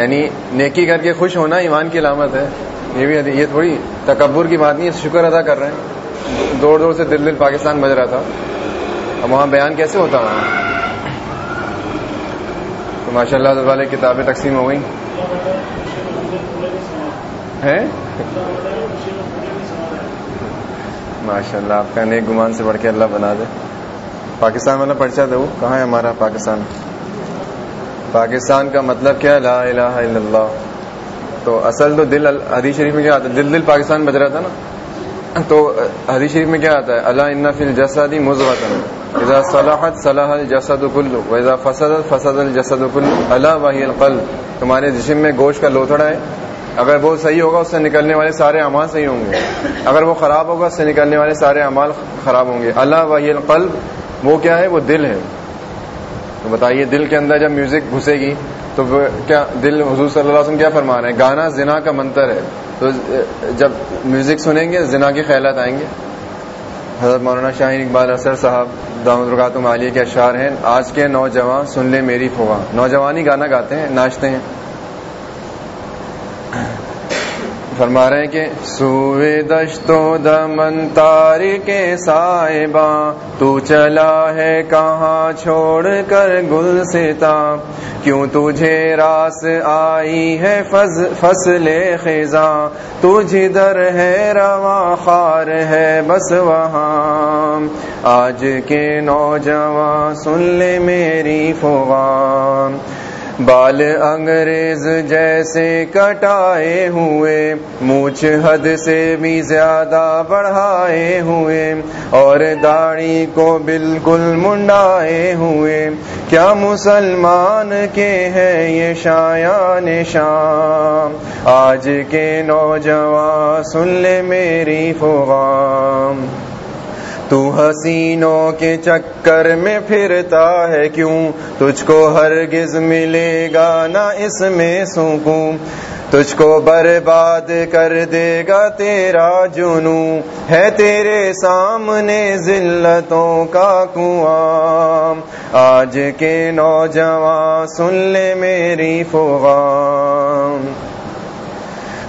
یعنی نیکی کر کے خوش ہونا ایمان کی علامت ہے۔ یہ بھی یہ تھوڑی تکبر کی بات نہیں ہے، شکر ادا کر رہے ہیں۔ دور دور سے دل دل پاکستان بج رہا تھا۔ اب وہاں بیان کیسے ہوتا وہاں تو ماشاء اللہ والے کتابیں تقسیم ہو گئی ماشاء اللہ آپ کا نیک گمان سے بڑھ کے اللہ بنا دے۔ پاکستان والا پرچہ دو کہاں ہے ہمارا پاکستان؟ پاکستان کا مطلب کیا لا الہ الا اللہ۔ تو اصل تو دل حدیث شریف میں کیا آتا ہے؟ دل دل پاکستان بج رہا تھا نا؟ تو حدیث شریف میں کیا آتا ہے؟ اللہ ان فل جسدی اذا صلاحت صلاح الجسد کلو ویزا فسد فسد الجسد کلو اللہ وحی القل تمہارے جسم میں گوشت کا لوتھڑا ہے۔ اگر وہ صحیح ہوگا، اس سے نکلنے والے سارے اعمال صحیح ہوں گے۔ اگر وہ خراب ہوگا، اس سے نکلنے والے سارے اعمال خراب ہوں گے۔ اللہ وحی القلب۔ وہ کیا ہے؟ وہ دل ہے۔ تو بتائیے، دل کے اندر جب میوزک گھسے گی، تو کیا دل حضور صلی اللہ علیہ وسلم کیا فرما رہے ہیں؟ گانا زنا کا منتر ہے۔ تو جب میوزک سنیں گے، زنا کے خیالات آئیں گے؟ حضرت مولانا شاہین اقبال اثر صاحب دامد رکاتم عالیہ کے اشعار ہیں۔ آج کے نوجوان سن لے میری فوا نوجوان ہی گانا گاتے ہیں، ناچتے ہیں۔ فرما رہے ہیں کہ سوئے دشتو دمن تار کے صاحباں تو چلا ہے کہاں چھوڑ کر گل ستا کیوں تجھے راس آئی ہے فصل خزاں؟ تجھ در ہے رواں خار ہے بس وہاں۔ آج کے نوجوان، سن لے میری فوام بال انگریز جیسے کٹائے ہوئے، مونچھ حد سے بھی زیادہ بڑھائے ہوئے، اور داڑھی کو بالکل منڈائے ہوئے۔ کیا مسلمان کے ہیں یہ شایان شام؟ آج کے نوجوان، سن لے میری فوام تو حسینوں کے چکر میں پھرتا ہے کیوں؟ تجھ کو ہرگز ملے گا نہ اس میں سکوں تجھ کو برباد کر دے گا تیرا جنو ہے تیرے سامنے ذلتوں کا کنواں آج کے نوجوان سن لے میری فغام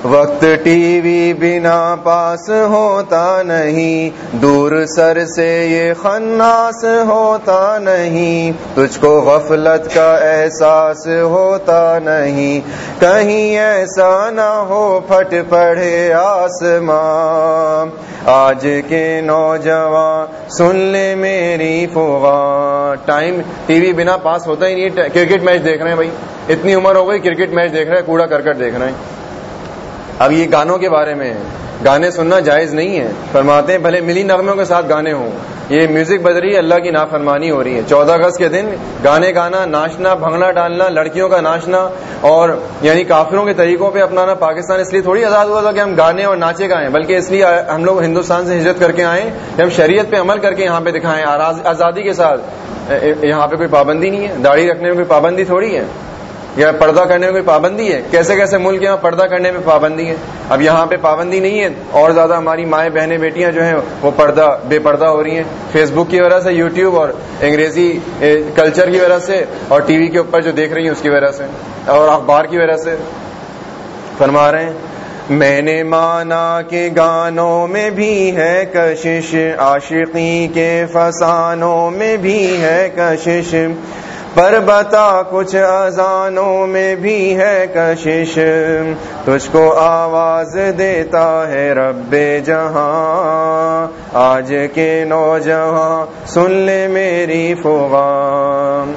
وقت ٹی وی بنا پاس ہوتا نہیں، دور سر سے یہ خناس ہوتا نہیں۔ تجھ کو غفلت کا احساس ہوتا نہیں۔ کہیں ایسا نہ ہو، پھٹ پڑے آسماں آج کے نوجوان، سن لے میری فغاں ٹائم ٹی وی بنا پاس ہوتا ہی نہیں، کرکٹ میچ دیکھ رہے ہیں بھائی۔ اتنی عمر ہو گئی، کرکٹ میچ دیکھ رہے ہیں، کوڑا کرکٹ دیکھ رہے ہیں۔ اب یہ گانوں کے بارے میں گانے سننا جائز نہیں ہے۔ فرماتے ہیں، بھلے ملی نغموں کے ساتھ گانے ہوں۔ یہ میوزک بج رہی ہے اللہ کی نافرمانی ہو رہی ہے۔ چودہ اگست کے دن گانے گانا، ناچنا، بھنگڑا ڈالنا، لڑکیوں کا ناچنا اور یعنی کافروں کے طریقوں پہ اپنانا پاکستان۔ اس لیے تھوڑی آزاد ہوا تھا کہ ہم گانے اور ناچے گائیں بلکہ اس لیے ہم لوگ ہندوستان سے ہجرت کر کے آئیں کہ ہم شریعت پہ عمل کر کے یہاں پہ دکھائیں آزادی کے ساتھ یہاں پہ کوئی پابندی نہیں ہے۔ داڑھی رکھنے میں کوئی پابندی تھوڑی ہے۔ یا پردہ کرنے میں کوئی پابندی ہے؟ کیسے کیسے ملک یہاں پردہ کرنے میں پابندی ہے؟ اب یہاں پہ پابندی نہیں ہے، اور زیادہ ہماری مائیں بہنیں بیٹیاں جو ہیں، وہ پردہ، بے پردہ ہو رہی ہیں۔ فیس بک کی وجہ سے یوٹیوب اور انگریزی کلچر کی وجہ سے، اور ٹی وی کے اوپر جو دیکھ رہی ہیں، اس کی وجہ سے۔ اور اخبار کی وجہ سے۔ فرما رہے ہیں، میں نے مانا کہ گانوں میں بھی ہے کشش، عاشقی کے فسانوں میں بھی ہے کشش۔ پر بتا کچھ اذانوں میں بھی ہے کشش۔ تجھ کو آواز دیتا ہے رب جہاں۔ آج کے نوجوان سن لے میری فغام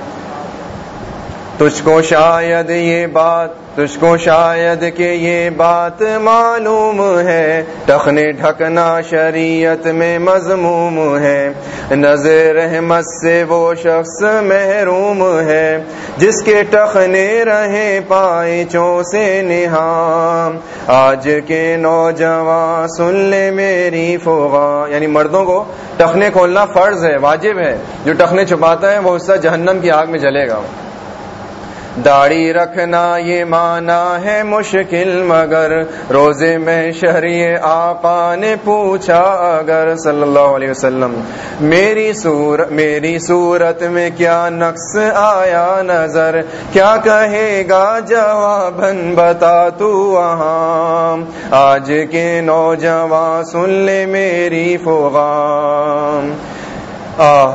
تجھ کو شاید یہ بات، تجھ کو شاید کہ یہ بات معلوم ہے۔ ٹخنے ڈھکنا شریعت میں مضموم ہے۔ نظر رحمت سے وہ شخص محروم ہے۔ جس کے ٹخنے رہے پائے چوں سے نہام آج کے نوجوان، سن لے میری فوغا۔ یعنی مردوں کو ٹخنے کھولنا فرض ہے، واجب ہے۔ جو ٹخنے چھپاتا ہے، وہ اس جہنم کی آگ میں جلے گا۔ داڑھی رکھنا یہ مانا ہے مشکل، مگر روزے میں شہری آقا نے پوچھا، اگر صلی اللہ علیہ وسلم میری سور، میری صورت میں کیا نقص آیا نظر؟ کیا کہے گا؟ جوابن بتا تو وہاں۔ آج کے نوجوان سن لے میری فغام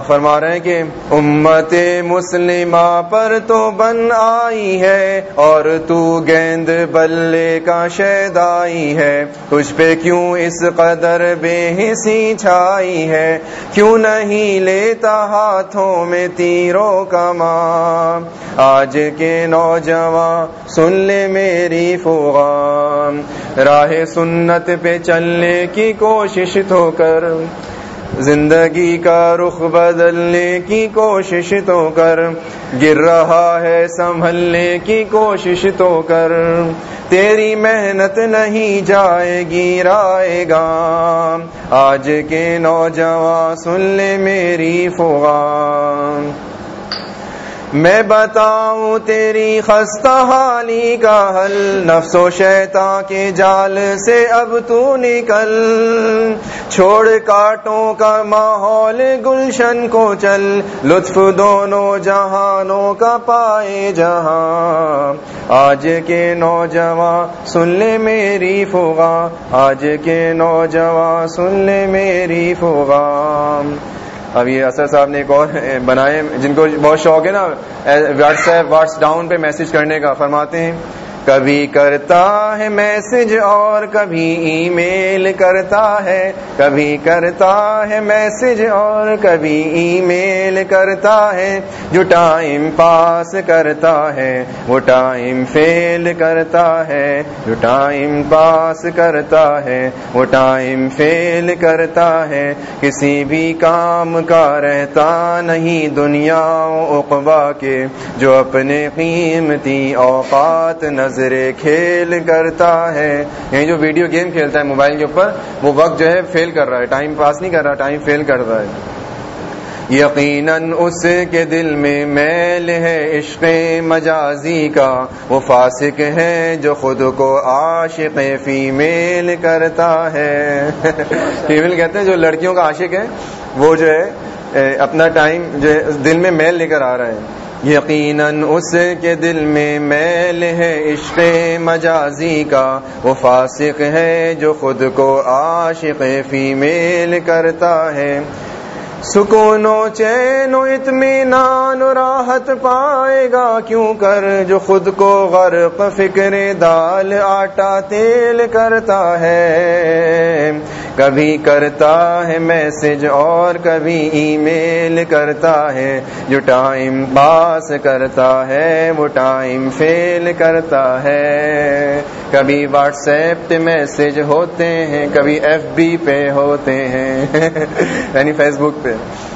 فرما رہے ہیں کہ امت مسلمہ پر تو بن آئی ہے اور تو گیند بلے کا شید آئی ہے۔ تجھ پہ کیوں اس قدر بے حسی چھائی ہے؟ کیوں نہیں لیتا ہاتھوں میں تیروں کا ماں آج کے نوجوان، سن لے میری فغام راہ سنت پہ چلنے کی کوشش تو کر۔ زندگی کا رخ بدلنے کی کوشش تو کر۔ گر رہا ہے سنبھلنے کی کوشش تو کر۔ تیری محنت نہیں جائے گی رائے گا آج کے نوجوان سن لے میری فغان۔ میں بتاؤں تیری خستہ حالی کا حل، نفس و شیطان کے جال سے اب تو نکل۔ چھوڑ کاٹوں کا ماحول، گلشن کو چل۔ لطف دونوں جہانوں کا پائے جہاں۔ آج کے نوجوان، سن لے میری فغا آج کے نوجوان، سن لے میری فغا اب یہ اسر صاحب نے ایک اور بنائے، جن کو بہت شوق ہے نا واٹس ایپ واٹس ڈاؤن پہ میسج کرنے کا، فرماتے ہیں کبھی کرتا ہے میسج اور کبھی ای میل کرتا ہے، کبھی کرتا ہے میسج اور کبھی ای میل کرتا ہے۔ جو ٹائم پاس کرتا ہے، وہ ٹائم فیل کرتا ہے۔ جو ٹائم پاس کرتا ہے، وہ ٹائم فیل کرتا ہے۔ کسی بھی کام کا رہتا نہیں دنیا اقبا کے، جو اپنے قیمتی اوقات نظر کھیل کرتا ہے۔ یعنی جو ویڈیو گیم کھیلتا ہے موبائل کے اوپر، وہ وقت جو ہے فیل کر رہا ہے۔ ٹائم پاس نہیں کر رہا ٹائم فیل کر رہا ہے۔ یقیناً اس کے دل میں میل ہے عشق مجازی کا۔ وہ فاسق ہے جو خود کو عاشق فیمیل کرتا ہے۔ فیمیل کہتے ہیں جو لڑکیوں کا عاشق ہے، وہ جو ہے اپنا ٹائم جو ہے، دل میں میل لے کر آ رہا ہے۔ یقیناً اس کے دل میں میل ہے عشق مجازی کا، وہ فاسق ہے جو خود کو عاشق فی میل کرتا ہے۔ سکون و چین و اطمینان و راحت پائے گا۔ کیوں کر جو خود کو غرق فکر دال آٹا تیل کرتا ہے؟ کبھی کرتا ہے میسج اور کبھی ای میل کرتا ہے۔ جو ٹائم پاس کرتا ہے، وہ ٹائم فیل کرتا ہے۔ کبھی واٹس ایپ پہ میسج ہوتے ہیں، کبھی ایف بی پہ ہوتے ہیں۔ یعنی فیس بک پہ۔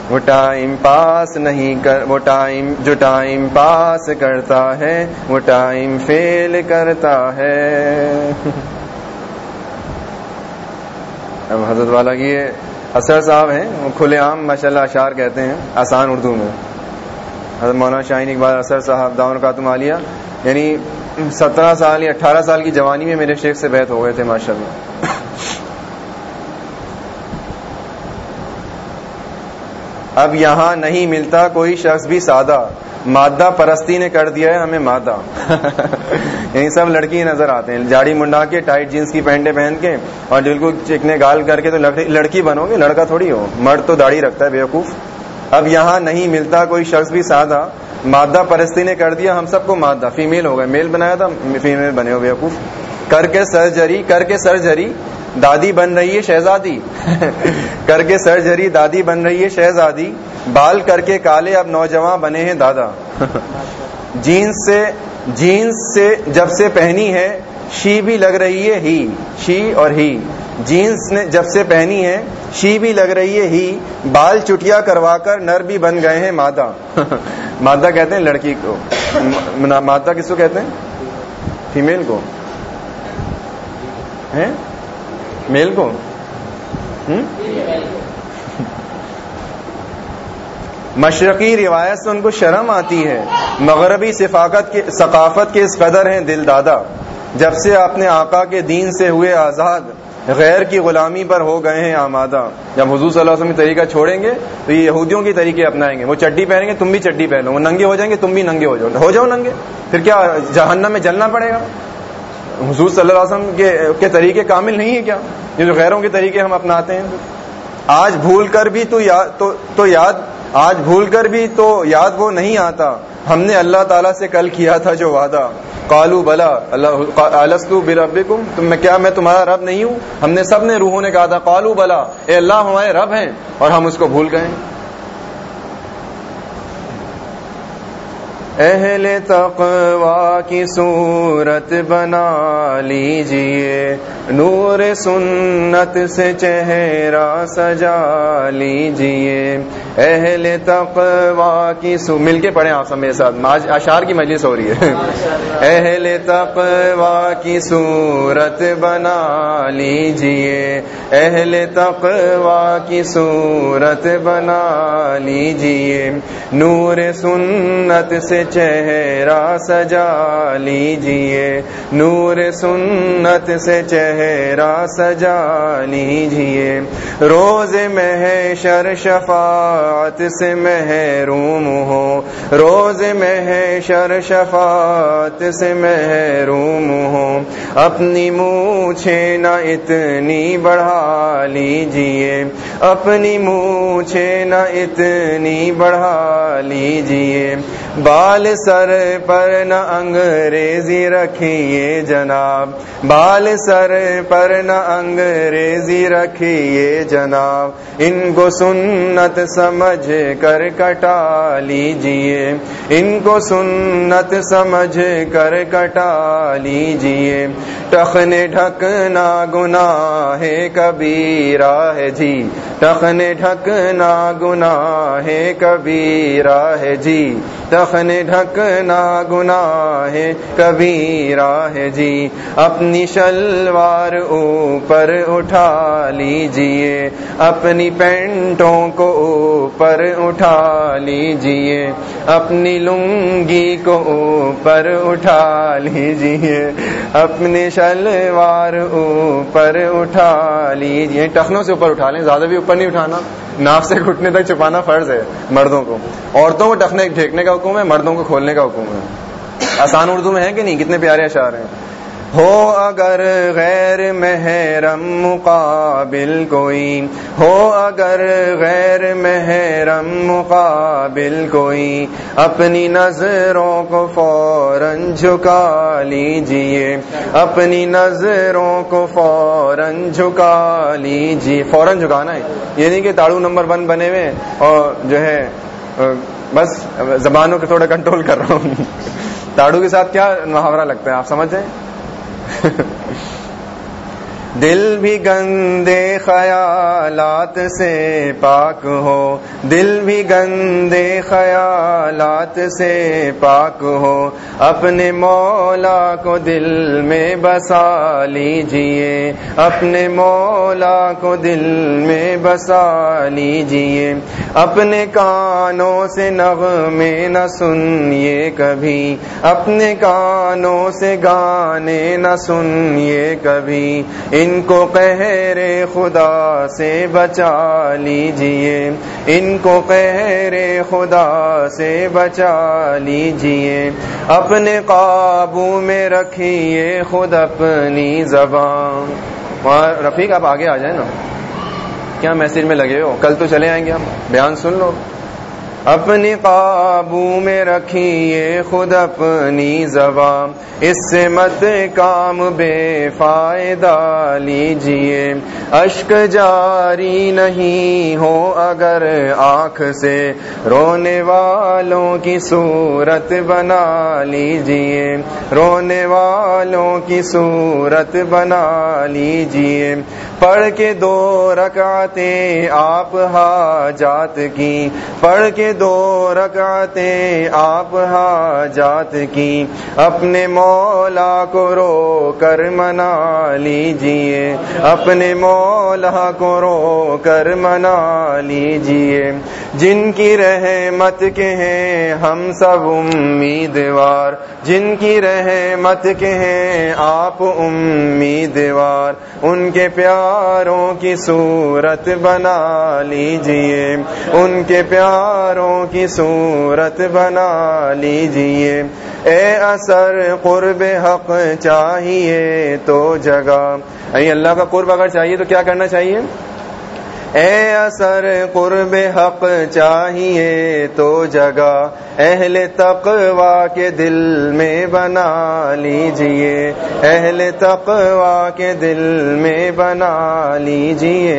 وہ ٹائم پاس نہیں کر، وہ ٹائم جو ٹائم پاس کرتا ہے، وہ ٹائم فیل کرتا ہے۔ اب حضرت والا کی اثر صاحب ہیں، وہ کھلے عام ماشاء اللہ اشعار کہتے ہیں، آسان اردو میں۔ حضرت مولانا شاہین اقبال، اثر صاحب، داون کاتم عالیہ یعنی سترہ سال یا اٹھارہ سال کی جوانی میں میرے شیخ سے بیت ہو گئے تھے ماشاء اللہ اب یہاں نہیں ملتا کوئی شخص بھی سادہ۔ مادہ پرستی نے کر دیا ہے ہمیں مادہ۔ یہی سب لڑکی نظر آتے ہیں۔ جاڑی منڈا کے ٹائٹ جینس کی پینٹیں پہن کے اور دل کو چکنے گال کر کے تو لڑکی بنو گے، لڑکا تھوڑی ہو۔ مرد تو داڑھی رکھتا ہے بیوقوف۔ اب یہاں نہیں ملتا کوئی شخص بھی سادہ۔ مادہ پرستی نے کر دیا، ہم سب کو مادہ۔ فیمیل ہو گئے۔ میل بنایا تھا، فیمیل بنے ہو بیوقوف۔ کر کے سرجری، کر کے سرجری۔ دادی بن رہی ہے شہزادی۔ کر کے سرجری دادی بن رہی ہے شہزادی۔ بال کر کے کالے اب نوجوان بنے ہیں دادا۔ جینس سے جینس سے جب سے پہنی ہے، شی بھی لگ رہی ہے ہی۔ شی اور ہی۔ جینس نے جب سے پہنی ہے، شی بھی لگ رہی ہے ہی۔ بال چٹیا کروا کر نر بھی بن گئے ہیں مادہ۔ مادہ کہتے ہیں لڑکی کو۔ مادہ کس کو کہتے ہیں؟ فیمیل کو۔ ہیں؟ میل کو؟ مشرقی روایت سے ان کو شرم آتی ہے۔ مغربی ثقافت کے ثقافت کے اس قدر ہیں دل دادا۔ جب سے اپنے آقا کے دین سے ہوئے آزاد، غیر کی غلامی پر ہو گئے ہیں آمادہ۔ جب حضور صلی اللہ علیہ وسلم طریقہ چھوڑیں گے، تو یہ یہودیوں کے طریقے اپنائیں گے۔ وہ چڈی پہنیں گے، تم بھی چڈی پہنو۔ وہ ننگے ہو جائیں گے، تم بھی ننگے ہو جاؤ۔ ہو جاؤ ننگے۔ پھر کیا جہنم میں جلنا پڑے گا؟ حضور صلی اللہ علیہ وسلم کے طریقے کامل نہیں ہے کیا؟ یہ جو غیروں کے طریقے ہم اپناتے ہیں۔ آج بھول کر بھی تو یاد تو یاد، آج بھول کر بھی تو یاد وہ نہیں آتا۔ ہم نے اللہ تعالیٰ سے کل کیا تھا جو وعدہ۔ کالو بلا، اللہ تم میں کیا، میں تمہارا رب نہیں ہوں؟ ہم نے سب نے روحوں نے کہا تھا کالو بلا، اے اللہ ہمارے رب ہیں اور ہم اس کو بھول گئے۔ اہل تقوا کی صورت بنا لیجیے۔ نور سنت سے چہرہ سجا لیجیے۔ اہل تقوا کی سو... مل کے پڑھیں آپ سب میرے ساتھ۔ اشار کی مجلس ہو رہی ہے۔ اہل تقوا کی صورت بنا لیجیے۔ اہل تقوا کی صورت بنا لیجیے۔ نور سنت سے چہرہ سجا لیجیے۔ نور سنت سے چہرہ سجا لیجیے۔ روز محشر شفاعت سے محروم ہو۔ روز محشر شفاعت سے محروم ہو۔ اپنی مونچھے نہ اتنی بڑھا لیجیے۔ اپنی مونچھے نہ اتنی بڑھا لیجیے۔ بال سر پر نہ انگریزی رکھیے جناب۔ بال سر پر نہ انگریزی رکھیے جناب۔ ان کو سنت سمجھ کر کٹا لیجیے۔ ان کو سنت سمجھ کر کٹا لیجیے۔ ٹخنے ڈھکنا گنا ہے کبیرا ہے جی۔ ٹخنے ڈھکنا گنا ہے کبیرا ہے جی۔ ٹخنے ڈھکنا گنا ہے جی۔ اپنی شلوار اوپر اٹھا لیجیے، اپنی پینٹوں کو اوپر اٹھا لیجیے، اپنی لنگی کو اوپر اٹھا لیجیے، اپنی شلوار اوپر اٹھا لیجیے۔ ٹخنوں سے اوپر اٹھا لیں، زیادہ بھی اوپر نہیں اٹھانا۔ ناف سے گھٹنے تک چھپانا فرض ہے مردوں کو۔ عورتوں کو ٹخنے ڈھیکنے کا حکم ہے، مردوں کو کھولنے کا حکم ہے۔ آسان اردو میں ہے کہ نہیں؟ کتنے پیارے اشعار ہیں۔ ہو اگر غیر محرم مقابل کوئی، ہو اگر غیر محرم مقابل کوئی، اپنی نظروں کو فوراً جھکا لیجیے۔ اپنی نظروں کو فوراً جھکا لیجیے۔ فوراً جھکانا ہے۔ یہ نہیں کہ تاڑو نمبر ون بنے ہوئے اور جو ہے، بس زبانوں کے تھوڑا کنٹرول کر رہا ہوں۔ تاڑو کے ساتھ کیا محاورہ لگتا ہے؟ آپ سمجھیں دل بھی گندے خیالات سے پاک ہو۔ دل بھی گندے خیالات سے پاک ہو۔ اپنے مولا کو دل میں بسا لیجیے۔ اپنے مولا کو دل میں بسا لیجیے۔ اپنے کانوں سے نغمے نہ سنیے کبھی۔ اپنے کانوں سے گانے نہ سنیے کبھی۔ ان کو قہر خدا سے بچا لیجیے، ان کو قہر خدا سے بچا لیجیے، اپنے قابو میں رکھیے خود اپنی زبان۔ رفیق، آپ آگے آ جائیں نا۔ کیا میسج میں لگے ہو؟ کل تو چلے آئیں گے ہم۔ بیان سن لو۔ اپنی قابو میں رکھیے خود اپنی زبان۔ اس سے مت کام بے فائدہ لیجیے۔ اشک جاری نہیں ہو اگر آنکھ سے۔ رونے والوں کی صورت بنا لیجیے۔ رونے والوں کی صورت بنا لیجیے۔ پڑھ کے دو رکعتیں آپ حاجات کی، پڑھ کے دو رکعتیں آپ حاجات کی۔ اپنے مولا کو رو کر منا لیجیے، اپنے مولا کو رو کر منا لیجیے۔ جن کی رحمت کے ہیں ہم سب امیدوار، جن کی رحمت کے ہیں آپ امیدوار۔ ان کے پیار پیاروں کی صورت بنا لیجیے۔ ان کے پیاروں کی صورت بنا لیجیے۔ اے اثر قرب حق چاہیے تو جگہ۔ اے اللہ کا قرب اگر چاہیے تو کیا کرنا چاہیے؟ اے اثر قرب حق چاہیے تو جگہ اہل تقوا کے دل میں بنا لیجیے۔ اہل تقوا کے دل میں بنا لیجیے۔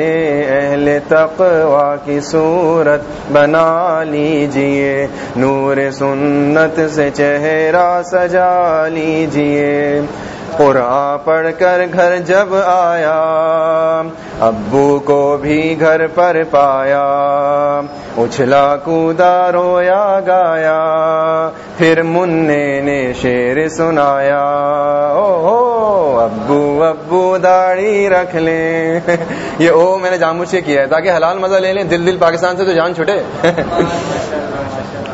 اہل تقوا کی صورت بنا لیجیے۔ نور سنت سے چہرہ سجا لیجیے۔ قرآن پڑھ کر گھر جب آیا، ابو کو بھی گھر پر پایا۔ اچھلا کودا رویا گایا، پھر مننے نے شیر سنایا۔ او ہو ابو ابو داڑھی رکھ لیں۔ یہ او میں نے جاموچ سے کیا ہے، تاکہ حلال مزہ لے لیں، دل دل پاکستان سے تو جان چھٹے۔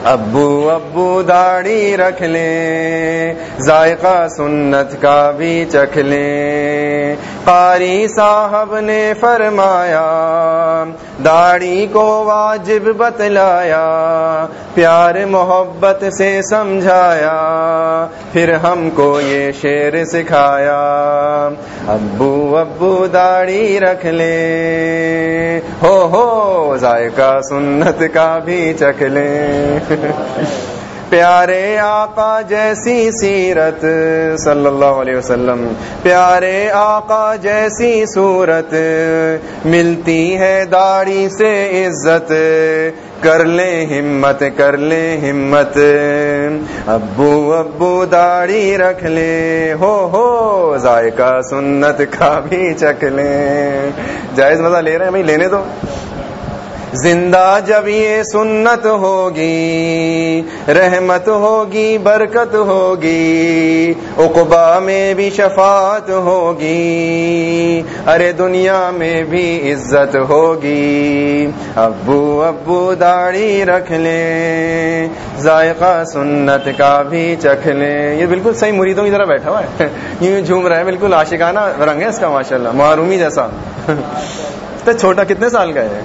ابو ابو داڑھی رکھ لیں، ذائقہ سنت کا بھی چکھ لیں۔ قاری صاحب نے فرمایا، داڑھی کو واجب بتلایا، پیار محبت سے سمجھایا، پھر ہم کو یہ شعر سکھایا۔ ابو ابو داڑھی رکھ لیں، ہو ہو، ذائقہ سنت کا بھی چکھ لیں۔ پیارے آقا جیسی سیرت، صلی اللہ علیہ وسلم، پیارے آقا جیسی صورت، ملتی ہے داڑھی سے عزت، کر لے ہمت، کر لے ہمت۔ ابو ابو داڑھی رکھ لے، ہو ہو، ذائقہ سنت کا بھی چکھ لیں جائز مزہ لے رہے ہیں بھائی، لینے دو۔ زندہ جب یہ سنت ہوگی، رحمت ہوگی، برکت ہوگی اقبا میں بھی شفاعت ہوگی، ارے دنیا میں بھی عزت ہوگی۔ ابو ابو داڑھی رکھ لیں، ذائقہ سنت کا بھی چکھ لیں۔ یہ بالکل صحیح مریدوں کی طرح بیٹھا ہوا ہے۔ یوں جھوم رہا ہے، بالکل عاشقانہ رنگ ہے اس کا ماشاء اللہ معرومی جیسا۔ تو چھوٹا کتنے سال کا ہے؟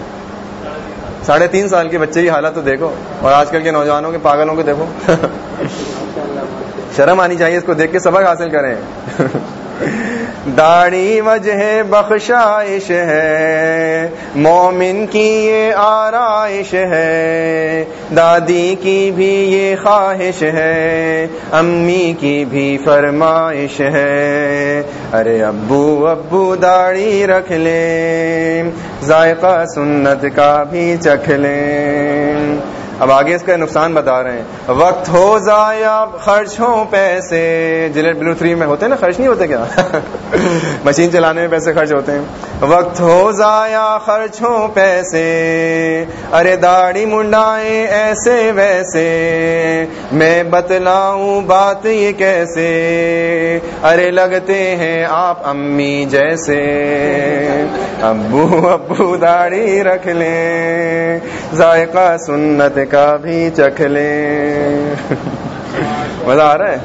ساڑھے تین سال کے بچے کی حالت تو دیکھو اور آج کل کے نوجوانوں کے پاگلوں کو دیکھو۔ شرم آنی چاہیے اس کو دیکھ کے سبق حاصل کریں۔ داڑھی وجہ بخشائش ہے۔ مومن کی یہ آرائش ہے۔ دادی کی بھی یہ خواہش ہے۔ امی کی بھی فرمائش ہے۔ ارے ابو ابو، داڑھی رکھ لیں۔ ذائقہ سنت کا بھی چکھ لیں۔ اب آگے اس کا نقصان بتا رہے ہیں۔ وقت ہو ضائع خرچ ہو پیسے۔ جلیٹ بلو تھری میں ہوتے ہیں نا؟ خرچ نہیں ہوتے کیا؟ مشین چلانے میں پیسے خرچ ہوتے ہیں۔ وقت ہو ضائع خرچ ہو پیسے۔ ارے داڑھی منڈائے ایسے ویسے۔ میں بتلاؤں بات یہ کیسے؟ ارے لگتے ہیں آپ امی جیسے۔ ابو ابو داڑھی رکھ لیں۔ ذائقہ سنت کا بھی چکھ لیں۔ مزہ آ رہا ہے۔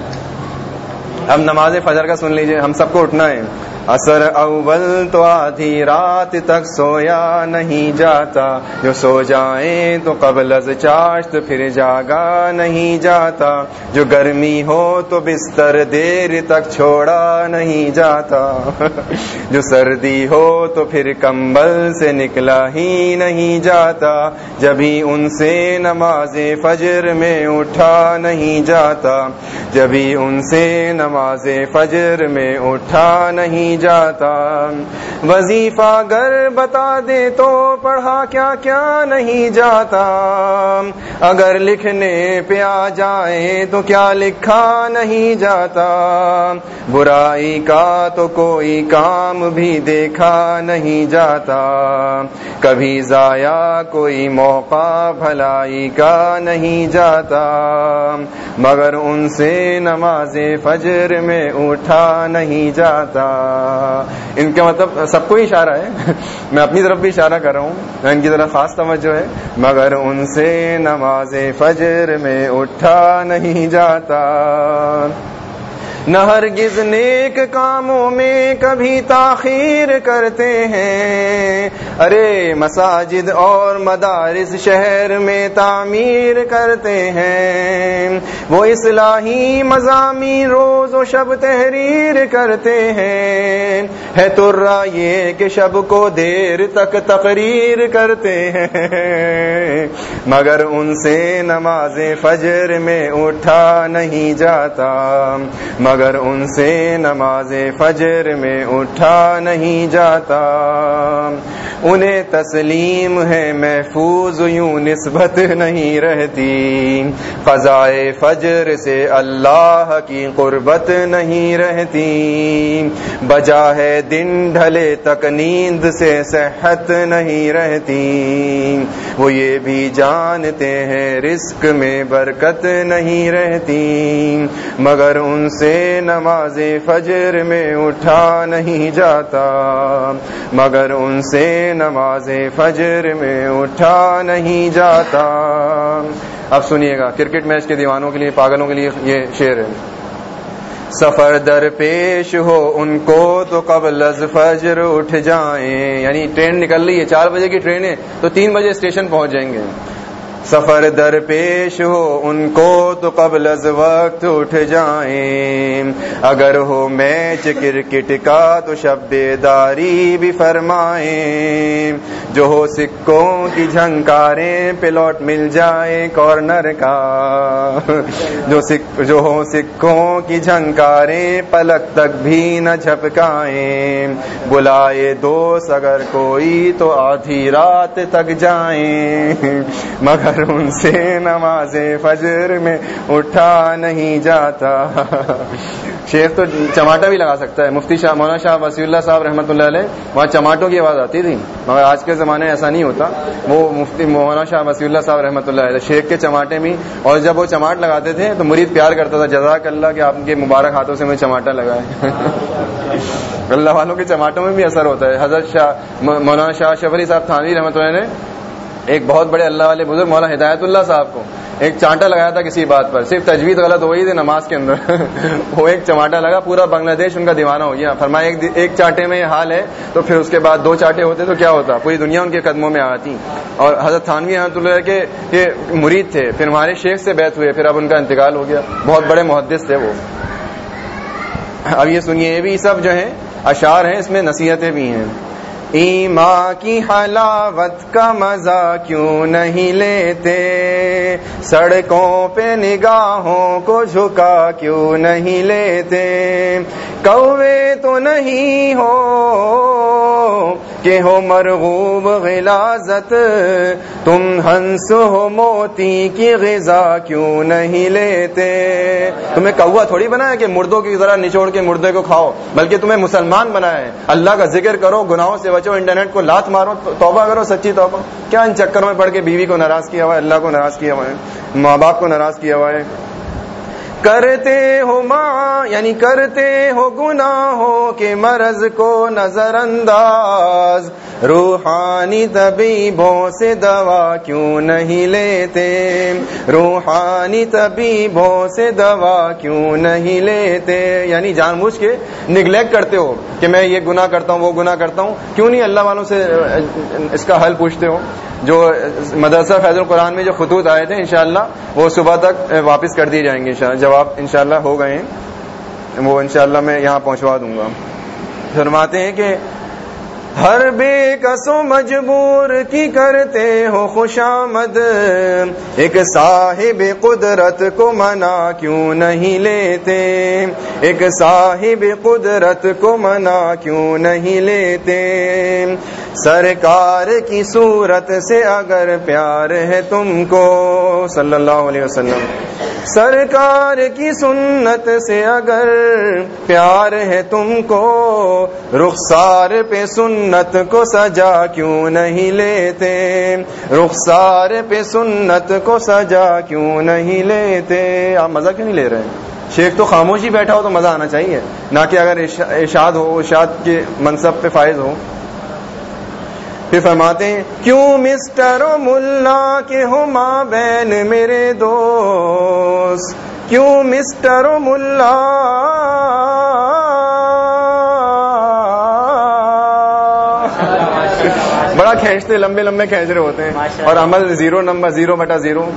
اب نماز فجر کا سن لیجیے، ہم سب کو اٹھنا ہے۔ اثر اول تو آدھی رات تک سویا نہیں جاتا۔ جو سو جائیں تو قبل از چاشت پھر جاگا نہیں جاتا۔ جو گرمی ہو تو بستر دیر تک چھوڑا نہیں جاتا۔ جو سردی ہو تو پھر کمبل سے نکلا ہی نہیں جاتا۔ جبھی ان سے نماز فجر میں اٹھا نہیں جاتا۔ جبھی ان سے نماز فجر میں اٹھا نہیں جاتا۔ وظیفہ گر بتا دے تو پڑھا کیا کیا نہیں جاتا۔ اگر لکھنے پہ آ جائے تو کیا لکھا نہیں جاتا۔ برائی کا تو کوئی کام بھی دیکھا نہیں جاتا۔ کبھی ضائع کوئی موقع بھلائی کا نہیں جاتا۔ مگر ان سے نماز فجر میں اٹھا نہیں جاتا۔ ان کا مطلب سب کو اشارہ ہے۔ میں اپنی طرف بھی اشارہ کر رہا ہوں۔ ان کی طرف خاص توجہ ہے۔ مگر ان سے نماز فجر میں اٹھا نہیں جاتا۔ نہ ہرگز نیک کاموں میں کبھی تاخیر کرتے ہیں۔ ارے مساجد اور مدارس شہر میں تعمیر کرتے ہیں۔ وہ اصلاحی مضامی روز و شب تحریر کرتے ہیں۔ ہے ترا یہ کہ شب کو دیر تک تقریر کرتے ہیں۔ مگر ان سے نماز فجر میں اٹھا نہیں جاتا۔ مگر مگر ان سے نماز فجر میں اٹھا نہیں جاتا۔ انہیں تسلیم ہے، محفوظ یوں نسبت نہیں رہتی۔ فضائے فجر سے اللہ کی قربت نہیں رہتی۔ بجا ہے دن ڈھلے تک نیند سے صحت نہیں رہتی۔ وہ یہ بھی جانتے ہیں، رزق میں برکت نہیں رہتی۔ مگر ان سے نماز فجر میں اٹھا نہیں جاتا، مگر ان سے نماز فجر میں اٹھا نہیں جاتا۔ اب سنیے گا، کرکٹ میچ کے دیوانوں کے لیے، پاگلوں کے لیے یہ شعر ہے۔ سفر در پیش ہو ان کو تو قبل از فجر اٹھ جائیں۔ یعنی ٹرین نکل رہی ہے، چار بجے کی ٹرین ہے تو تین بجے اسٹیشن پہنچ جائیں گے۔ سفر در پیش ہو، ان کو تو قبل از وقت اٹھ جائیں۔ اگر ہو میچ کرکٹ کا تو شب بیداری بھی فرمائیں۔ جو ہو سکوں کی جھنکاریں پلوٹ مل جائے کارنر کا۔ جو سک، جو ہو سکوں کی جھنکاریں، پلک تک بھی نہ جھپکائیں۔ بلائے دوست، اگر کوئی تو آدھی رات تک جائیں۔ مگر ان سے نماز فجر میں اٹھا نہیں جاتا۔ شیخ تو چماٹا بھی لگا سکتا ہے۔ مفتی شاہ مولانا شاہ وسی اللہ صاحب رحمۃ اللہ علیہ، وہاں چماٹوں کی آواز آتی تھی، مگر آج کے زمانے ایسا نہیں ہوتا۔ وہ مفتی مولانا شاہ وسی اللہ صاحب رحمۃ اللہ علیہ شیخ کے چماٹے میں۔ اور جب وہ چماٹ لگاتے تھے تو مرید پیار کرتا تھا، جزاک اللہ کہ آپ کے مبارک ہاتھوں سے میں چماٹا لگائے۔ اللہ والوں کے چماٹوں میں بھی اثر ہوتا ہے۔ حضرت شاہ مولانا شاہ شف علی صاحب تھانوی رحمۃ اللہ نے ایک بہت بڑے اللہ والے بزرگ مولانا ہدایت اللہ صاحب کو ایک چانٹا لگایا تھا کسی بات پر صرف تجویز غلط ہوئی تھی نماز کے اندر۔ وہ ایک چماٹا لگا پورا بنگلہ دیش ان کا دیوانہ ہو گیا۔ فرمایا ایک, ایک چانٹے میں یہ حال ہے تو پھر اس کے بعد دو چانٹے ہوتے تو کیا ہوتا؟ پوری دنیا ان کے قدموں میں آتی۔ اور حضرت تھانوی احمد اللہ کے یہ مرید تھے پھر ہمارے شیخ سے بیت ہوئے پھر اب ان کا انتقال ہو گیا۔ بہت بڑے محدث تھے وہ۔ اب یہ سنیے یہ بھی سب جو ہیں اشعار ہیں اس میں نصیحتیں بھی ہیں۔ ایما کی حلاوت کا مزہ کیوں نہیں لیتے؟ سڑکوں پہ نگاہوں کو جھکا کیوں نہیں لیتے؟ کوے تو نہیں ہو کہ ہو مرغوب غلازت، تم ہنس ہو موتی کی غذا کیوں نہیں لیتے؟ تمہیں کوا تھوڑی بنایا کہ مردوں کی ذرا نچوڑ کے مردے کو کھاؤ، بلکہ تمہیں مسلمان بنایا ہے۔ اللہ کا ذکر کرو، گناہوں سے بچو، انٹرنیٹ کو لات مارو، توبہ کرو، سچی توبہ۔ کیا ان چکروں میں پڑھ کے بیوی کو ناراض کیا ہوا ہے؟ اللہ کو ناراض کیا ہوا ہے؟ ماں باپ کو ناراض کیا ہوا ہے؟ کرتے ہو ماں یعنی کرتے ہو گناہوں کے مرض کو نظر انداز روحانی طبیبوں سے دوا کیوں نہیں لیتے؟ روحانی طبیبوں سے دوا کیوں نہیں لیتے؟ یعنی جان بوجھ کے نگلیکٹ کرتے ہو کہ میں یہ گناہ کرتا ہوں، وہ گناہ کرتا ہوں۔ کیوں نہیں اللہ والوں سے، اس کا حل پوچھتے ہو؟ جو مدرسہ فیض القرآن میں جو خطوط آئے تھے، انشاءاللہ وہ صبح تک واپس کر دیے جائیں گے جواب انشاءاللہ ہو گئے ہیں۔ وہ انشاءاللہ میں یہاں پہنچوا دوں گا۔ فرماتے ہیں کہ ہر بے کسو مجبور کی کرتے ہو خوشامد ایک صاحب قدرت کو منا کیوں نہیں لیتے؟ ایک صاحب قدرت کو منا کیوں نہیں لیتے؟ سرکار کی صورت سے اگر پیار ہے تم کو، صلی اللہ علیہ وسلم۔ سرکار کی سنت سے اگر پیار ہے تم کو، رخسار پہ سن سنت کو سجا کیوں نہیں لیتے؟ رخسار پہ سنت کو سجا کیوں نہیں لیتے؟ آپ مزہ کیوں نہیں لے رہے ہیں؟ شیخ تو خاموشی بیٹھا ہو تو مزہ آنا چاہیے۔ نہ کہ اگر ارشاد ہو، ارشاد کے منصب پہ فائز ہو۔ پھر فرماتے ہیں، کیوں مسٹر ملا کے ہو ماں بہن میرے دوست؟ کیوں مسٹر ملا بڑا کھینچتے لمبے لمبے کھینچ رہے ہوتے ہیں۔ اور عمل زیرو نمبر زیرو بٹا زیرو۔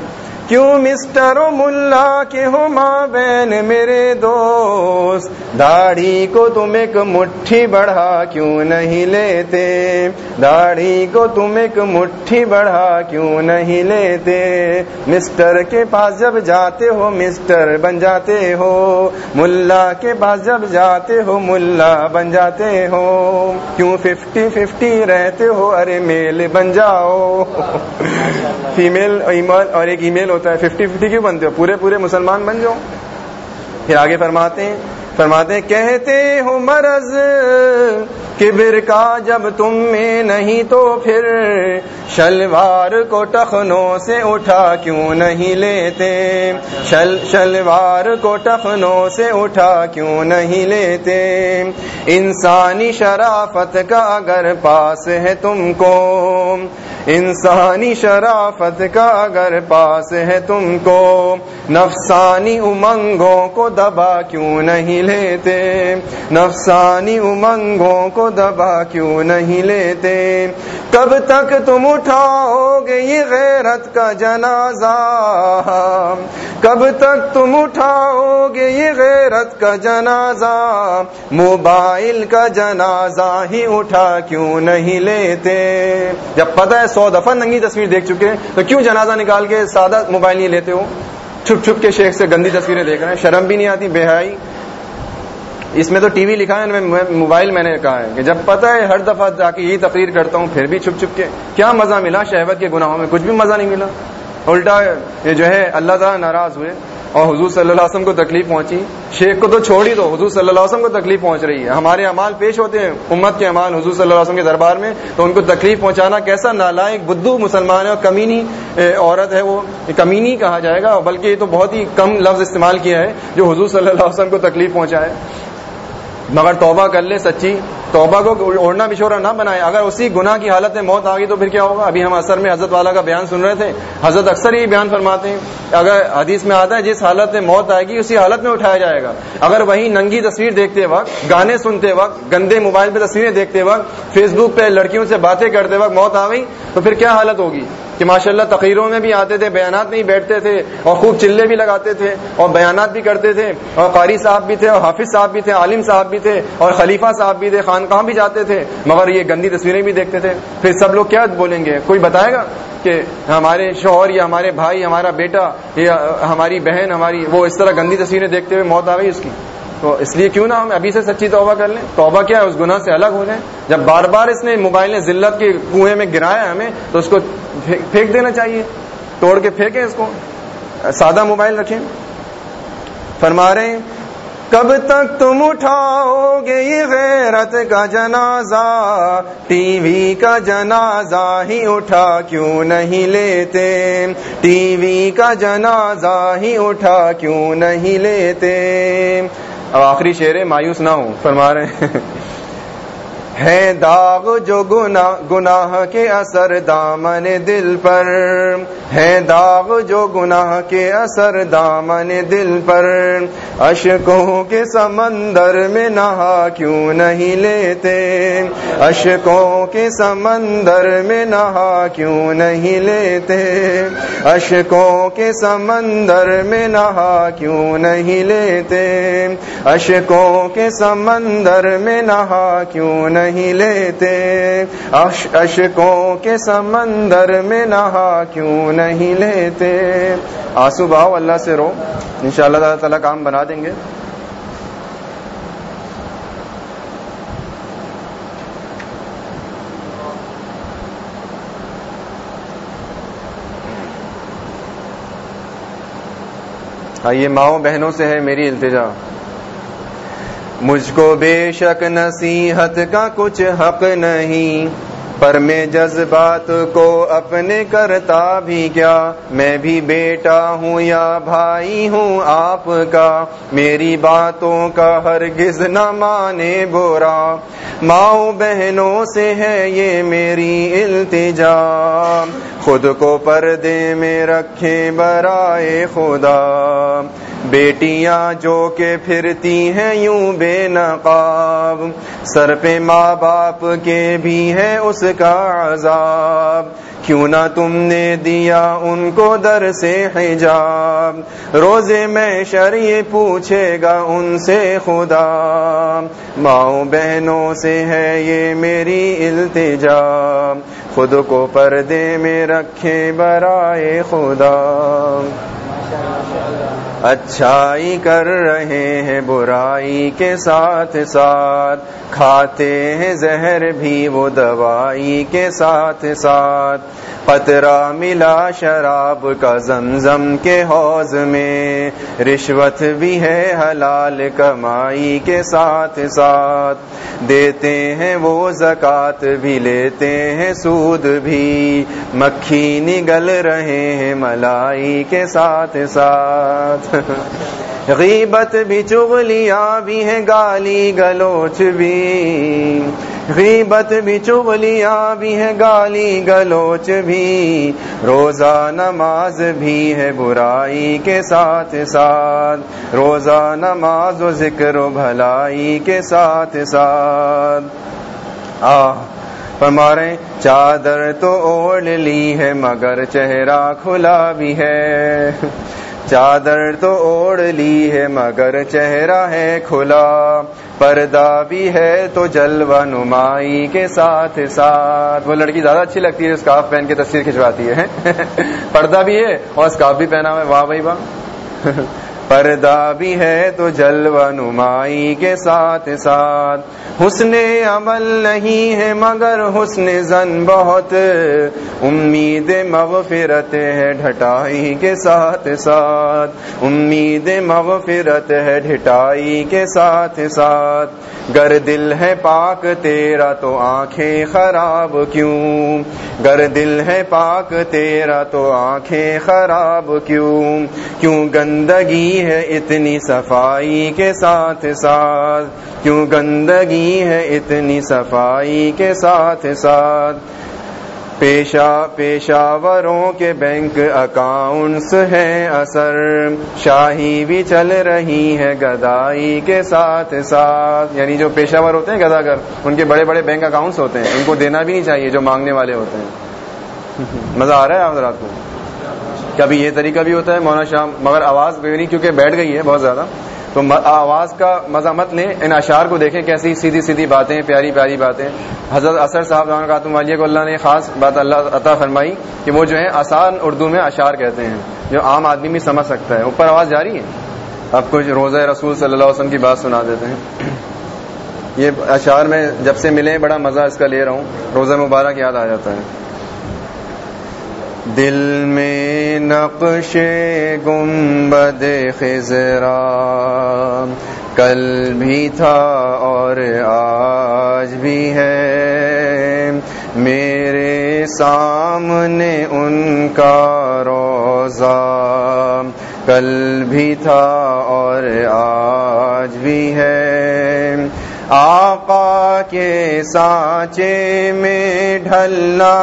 کیوں مسٹر ملا کے ہو ماں بہن میرے دوست؟ داڑھی کو تم ایک مٹھی بڑھا کیوں نہیں لیتے؟ داڑھی کو تم ایک مٹھی بڑھا کیوں نہیں لیتے؟ مسٹر کے پاس جب جاتے ہو، مسٹر بن جاتے ہو، ملا کے پاس جب جاتے ہو، ملا بن جاتے ہو۔ کیوں ففٹی ففٹی رہتے ہو؟ ارے میل بن جاؤ۔ فیمل اور ایک ای میل ہوتا ہے ففٹی ففٹی کیوں بنتے ہو؟ پورے پورے مسلمان بن جاؤ۔ پھر آگے فرماتے ہیں، فرماتے کہتے ہو مرض، کبر کا جب تم میں نہیں تو پھر شلوار کو ٹخنوں سے اٹھا کیوں نہیں لیتے؟ شل شلوار کو ٹخنوں سے اٹھا کیوں نہیں لیتے؟ انسانی شرافت کا اگر پاس ہے تم کو، انسانی شرافت کا اگر پاس ہے تم کو، نفسانی امنگوں کو دبا کیوں نہیں لیتے؟ نفسانی امنگوں کو دبا کیوں نہیں لیتے؟ کب تک تم اٹھاؤ گے یہ غیرت کا جنازہ۔ کب تک تم اٹھاؤ گے یہ غیرت کا جنازہ؟ موبائل کا جنازہ ہی اٹھا کیوں نہیں لیتے؟ جب پتہ ہے سو دفعہ ننگی تصویر دیکھ چکے تو کیوں جنازہ نکال کے سادہ موبائل نہیں لیتے ہو؟ چھپ چھپ کے شیخ سے گندی تصویریں دیکھ رہے ہیں، شرم بھی نہیں آتی، بے حائی اس میں تو ٹی وی لکھا ہے موبائل میں نے کہا ہے کہ جب پتہ ہے ہر دفعہ جا کے یہی تقریر کرتا ہوں، پھر بھی چھپ چھپ کے کیا مزہ ملا شہبت کے گناہوں میں؟ کچھ بھی مزہ نہیں ملا۔ الٹا یہ جو ہے اللہ تعالیٰ ناراض ہوئے اور حضور صلی اللہ علیہ وسلم کو تکلیف پہنچی۔ شیخ کو تو چھوڑ ہی دو، حضور صلی اللہ علیہ وسلم کو تکلیف پہنچ رہی ہے۔ ہمارے امال پیش ہوتے ہیں، امت کے امال حضور صلی اللہ علیہ وسلم کے دربار میں، تو ان کو تکلیف پہنچانا کیسا نالائق بدھو مسلمان ہے اور کمینی عورت ہے وہ، کمینی کہا جائے گا، بلکہ یہ تو بہت ہی کم لفظ استعمال کیا ہے جو حضور صلی اللہ علیہ وسلم کو تکلیف پہنچائے مگر توبہ کر لے سچی، توبہ کو اوڑھنا بچھوڑا نہ بنائے۔ اگر اسی گناہ کی حالت میں موت آ گئی تو پھر کیا ہوگا؟ ابھی ہم اثر میں حضرت والا کا بیان سن رہے تھے۔ حضرت اکثر ہی بیان فرماتے ہیں۔ اگر حدیث میں آتا ہے جس حالت میں موت آئے گی، اسی حالت میں اٹھایا جائے گا۔ اگر وہی ننگی تصویر دیکھتے وقت، گانے سنتے وقت، گندے موبائل پہ تصویریں دیکھتے وقت، فیس بک پہ لڑکیوں سے باتیں کرتے وقت موت آ گئی، تو پھر کیا حالت ہوگی؟ کہ ماشاء اللہ تقریروں میں بھی آتے تھے، بیانات میں ہی بیٹھتے تھے، اور خوب چلے بھی لگاتے تھے، اور بیانات بھی کرتے تھے، اور قاری صاحب بھی تھے، اور حافظ صاحب بھی تھے، عالم صاحب بھی تھے، اور خلیفہ صاحب بھی تھے، خانقاہ بھی جاتے تھے، مگر یہ گندی تصویریں بھی دیکھتے تھے۔ پھر سب لوگ کیا بولیں گے؟ کوئی بتائے گا کہ ہمارے شوہر یا ہمارے بھائی، ہمارا بیٹا یا ہماری بہن، ہماری وہ اس طرح گندی تصویریں دیکھتے ہوئے موت آ گئی اس کی؟ تو اس لیے کیوں نہ ہم ابھی سے سچی توبہ کر لیں؟ توبہ کیا ہے؟ اس گناہ سے الگ ہو جائیں۔ جب بار بار اس نے موبائل نے ذلت کے کنویں میں گرایا ہمیں، تو اس کو پھینک دینا چاہیے۔ توڑ کے پھینکیں اس کو۔ سادہ موبائل رکھیں۔ فرما رہے ہیں کب تک تم اٹھاؤ گے یہ غیرت کا جنازہ؟ ٹی وی کا جنازہ ہی اٹھا کیوں نہیں لیتے؟ ٹی وی کا جنازہ ہی اٹھا کیوں نہیں لیتے؟ اب آخری شعر مایوس نہ ہوں فرما رہے ہیں۔ ہے داغ جو گناہ گناہ کے اثر دامن دل پر۔ ہے داغ جو گناہ کے اثر دامن دل پر۔ اشکوں کے سمندر میں نہا کیوں نہیں لیتے؟ اشکوں کے سمندر میں نہا کیوں نہیں لیتے؟ اشکوں کے سمندر میں نہا کیوں نہیں لیتے؟ اشکوں کے سمندر میں نہا کیوں نہیں نہیں لیتے۔ اشکوں کے سمندر میں نہا کیوں نہیں لیتے۔ آنسو بہاؤ، اللہ سے رو۔ انشاءاللہ اللہ تعالیٰ کام بنا دیں گے۔ ہاں یہ ماؤں بہنوں سے ہے، میری التجا۔ مجھ کو بے شک نصیحت کا کچھ حق نہیں، پر میں جذبات کو اپنے کرتا بھی کیا؟ میں بھی بیٹا ہوں یا بھائی ہوں آپ کا؟ میری باتوں کا ہرگز نہ مانے بورا ماؤں بہنوں سے ہے یہ میری التجا۔ خود کو پردے میں رکھے برائے خدا۔ بیٹیاں جو کہ پھرتی ہیں یوں بے نقاب، سر پہ ماں باپ کے بھی ہے اس کا عذاب۔ کیوں نہ تم نے دیا ان کو در سے حجاب، روزے میں شرع پوچھے گا ان سے خدا۔ ماؤں بہنوں سے ہے یہ میری التجا، خود کو پردے میں رکھے برائے خدا۔ اچھائی کر رہے ہیں، برائی کے ساتھ ساتھ۔ کھاتے ہیں زہر بھی وہ دوائی کے ساتھ ساتھ۔ قطرہ ملا شراب کا زمزم کے حوض میں۔ رشوت بھی ہے حلال کمائی کے ساتھ ساتھ۔ دیتے ہیں وہ زکوٰۃ بھی، لیتے ہیں سود بھی۔ مکھی نگل رہے ہیں ملائی کے ساتھ ساتھ۔ غیبت بھی چغلیاں بھی ہیں، گالی گلوچ بھی۔ غیبت بھی چغلیاں بھی ہے گالی گلوچ بھی۔ روزہ نماز بھی ہے برائی کے ساتھ ساتھ۔ روزہ نماز و ذکر و بھلائی کے ساتھ ساتھ۔ آہ ہمارے چادر تو اوڑھ لی ہے، مگر چہرہ کھلا بھی ہے۔ چادر تو اوڑھ لی ہے، مگر چہرہ ہے کھلا۔ پردہ بھی ہے تو جلوہ نمائی کے ساتھ ساتھ۔ وہ لڑکی زیادہ اچھی لگتی ہے اسکارف پہن کے تصویر کھنچواتی ہے۔ پردہ بھی ہے اور اسکارف بھی پہنا ہوا ہے۔ واہ بھائی واہ۔ پردہ بھی ہے تو جلوہ نمائی کے ساتھ ساتھ۔ حسن عمل نہیں ہے مگر حسن زن بہت۔ امید مغفرت ہے ڈھٹائی کے ساتھ ساتھ۔ امید مغفرت ہے ڈھٹائی کے ساتھ ساتھ۔ گر دل ہے پاک تیرا تو آنکھیں خراب کیوں؟ گر دل ہے پاک تیرا تو آنکھیں خراب کیوں؟ کیوں گندگی ہے اتنی صفائی کے ساتھ ساتھ؟ کیوں گندگی ہے اتنی صفائی کے ساتھ ساتھ؟ پیشہ پیشاوروں کے بینک اکاؤنٹس ہیں اثر۔ شاہی بھی چل رہی ہے گدائی کے ساتھ ساتھ۔ یعنی جو پیشاور ہوتے ہیں گداگر، ان کے بڑے بڑے بینک اکاؤنٹس ہوتے ہیں۔ ان کو دینا بھی نہیں چاہیے جو مانگنے والے ہوتے ہیں۔ مزہ آ رہا ہے آپ رات کو؟ کبھی یہ طریقہ بھی ہوتا ہے، مولانا شام مگر آواز نہیں، کیونکہ بیٹھ گئی ہے بہت زیادہ۔ تو آواز کا مزہ مت لیں، ان اشعار کو دیکھیں، کیسی سیدھی سیدھی باتیں، پیاری پیاری باتیں۔ حضرت اثر صاحب خاتم والیہ کو اللہ نے خاص بات اللہ عطا فرمائی کہ وہ جو ہے آسان اردو میں اشعار کہتے ہیں، جو عام آدمی بھی سمجھ سکتا ہے۔ اوپر آواز جاری ہے؟ اب کچھ روزہ رسول صلی اللہ علیہ وسلم کی بات سنا دیتے ہیں۔ یہ اشعار میں جب سے ملے، بڑا مزہ اس کا لے رہا ہوں۔ روزہ مبارک یاد آ جاتا ہے۔ دل میں نقش گنبد خزرا کل بھی تھا اور آج بھی ہے۔ میرے سامنے ان کا روزہ، کل بھی تھا اور آج بھی ہے۔ آقا کے سانچے میں ڈھلنا۔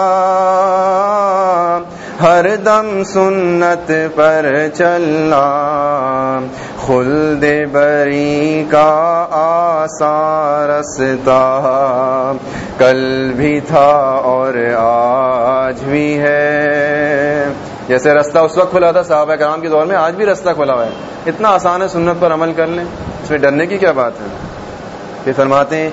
ہر دم سنت پر چلنا۔ خلد بری کا آسا رستا۔ کل بھی تھا اور آج بھی ہے۔ جیسے رستہ اس وقت کھلا تھا صحابہ کرام کے دور میں، آج بھی رستہ کھلا ہوا ہے۔ اتنا آسان ہے سنت پر عمل کر لیں، اس میں ڈرنے کی کیا بات ہے؟ فرماتے ہیں،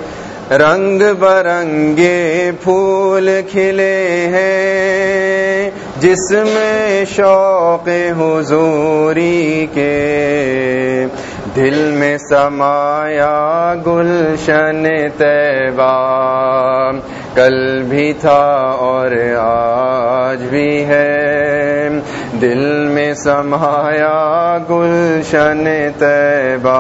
رنگ برنگے پھول کھلے ہیں، جس میں شوق حضوری کے، دل میں سمایا گلشن تیبا کل بھی تھا اور آج بھی ہے، دل میں سمایا گلشن تیبا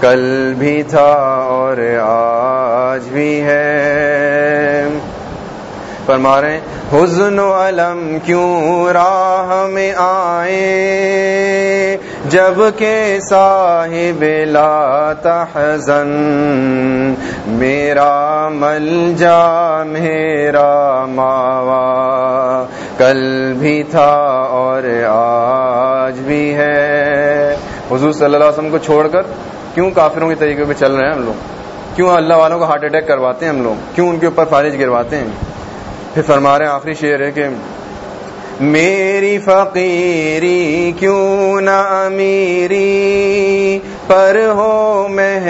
کل بھی تھا اور آج بھی ہے۔ فرما رہے حزن و علم کیوں راہ میں آئے؟ جبکہ صاحب لا تحزن، میرا مل جا، میرا ماوا۔ کل بھی تھا اور آج بھی ہے۔ حضور صلی اللہ علیہ وسلم کو چھوڑ کر کیوں کافروں کے طریقے پہ چل رہے ہیں ہم لوگ؟ کیوں اللہ والوں کو ہارٹ اٹیک کرواتے ہیں ہم لوگ؟ کیوں ان کے اوپر فارج گرواتے ہیں؟ پھر فرما رہے ہیں، آخری شعر ہے کہ، میری فقیری کیوں نہ امیری، پر ہو مہ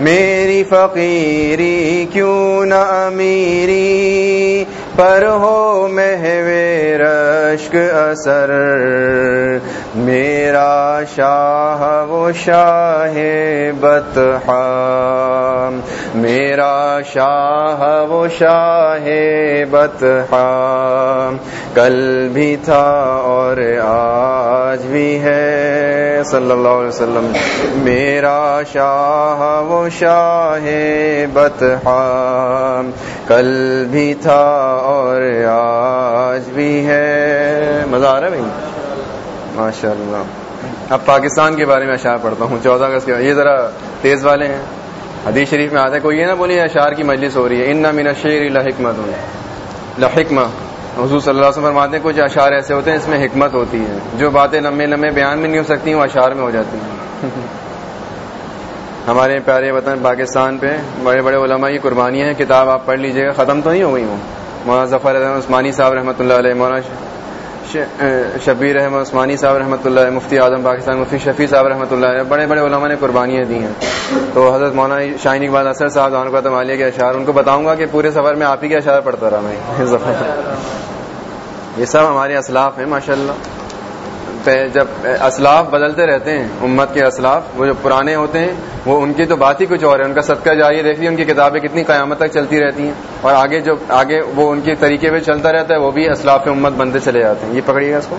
میری فقیری کیوں نہ امیری پر ہو محو رشک اثر۔ میرا شاہ وہ شاہ بتہ میرا شاہ وہ شاہ بتہ کل بھی تھا اور آج بھی ہے۔ صلی اللہ علیہ وسلم۔ میرا شاہ وہ شاہ بتہ کل بھی تھا اور آج بھی ہے۔ مزہ آ رہا ہے بھائی؟ ماشاء اللہ اب پاکستان کے بارے میں اشعار پڑھتا ہوں۔ چودہ اگست کے یہ ذرا تیز والے ہیں۔ حدیث شریف میں آتا ہے، کوئی یہ نہ بولیے اشعار کی مجلس ہو رہی ہے۔ ان نہ شیر لحکمت لحکمہ حضور صلی اللہ علیہ وسلم فرماتے ہیں، کچھ اشعار ایسے ہوتے ہیں اس میں حکمت ہوتی ہے۔ جو باتیں لمبے لمبے بیان میں نہیں ہو سکتی، وہ اشعار میں ہو جاتی ہیں۔ ہمارے پیارے وطن پاکستان پہ بڑے بڑے علماء کی قربانیاں ہیں کتاب آپ پڑھ لیجیے گا، ختم تو نہیں ہو گئی وہ؟ مولانا ظفر احمد عثمانی صاحب رحمۃ اللہ علیہ، مولانا شبیر احمد عثمانی صاحب رحمۃ اللہ علیہ، مفتی اعظم پاکستان، مفتی شفیع صاحب رحمۃ اللہ علیہ، بڑے بڑے علماء نے قربانیاں دی ہیں۔ تو حضرت مولانا شاہین اقبال اثر صاحب، دان کو کے اشعار، ان کو بتاؤں گا کہ پورے سفر میں آپ ہی کے اشعار پڑھتا رہا میں، ظفر۔ یہ سب ہمارے اسلاف ہیں ماشاء اللہ جب اسلاف بدلتے رہتے ہیں، امت کے اسلاف، وہ جو پرانے ہوتے ہیں، وہ ان کی تو بات ہی کچھ اور ہے۔ ان کا صدقہ جاری دیکھ لی ان کی کتابیں کتنی قیامت تک چلتی رہتی ہیں۔ اور آگے جو، آگے وہ ان کے طریقے پہ چلتا رہتا ہے، وہ بھی اسلاف امت بنتے چلے جاتے ہیں۔ یہ پکڑیے گا اس کو۔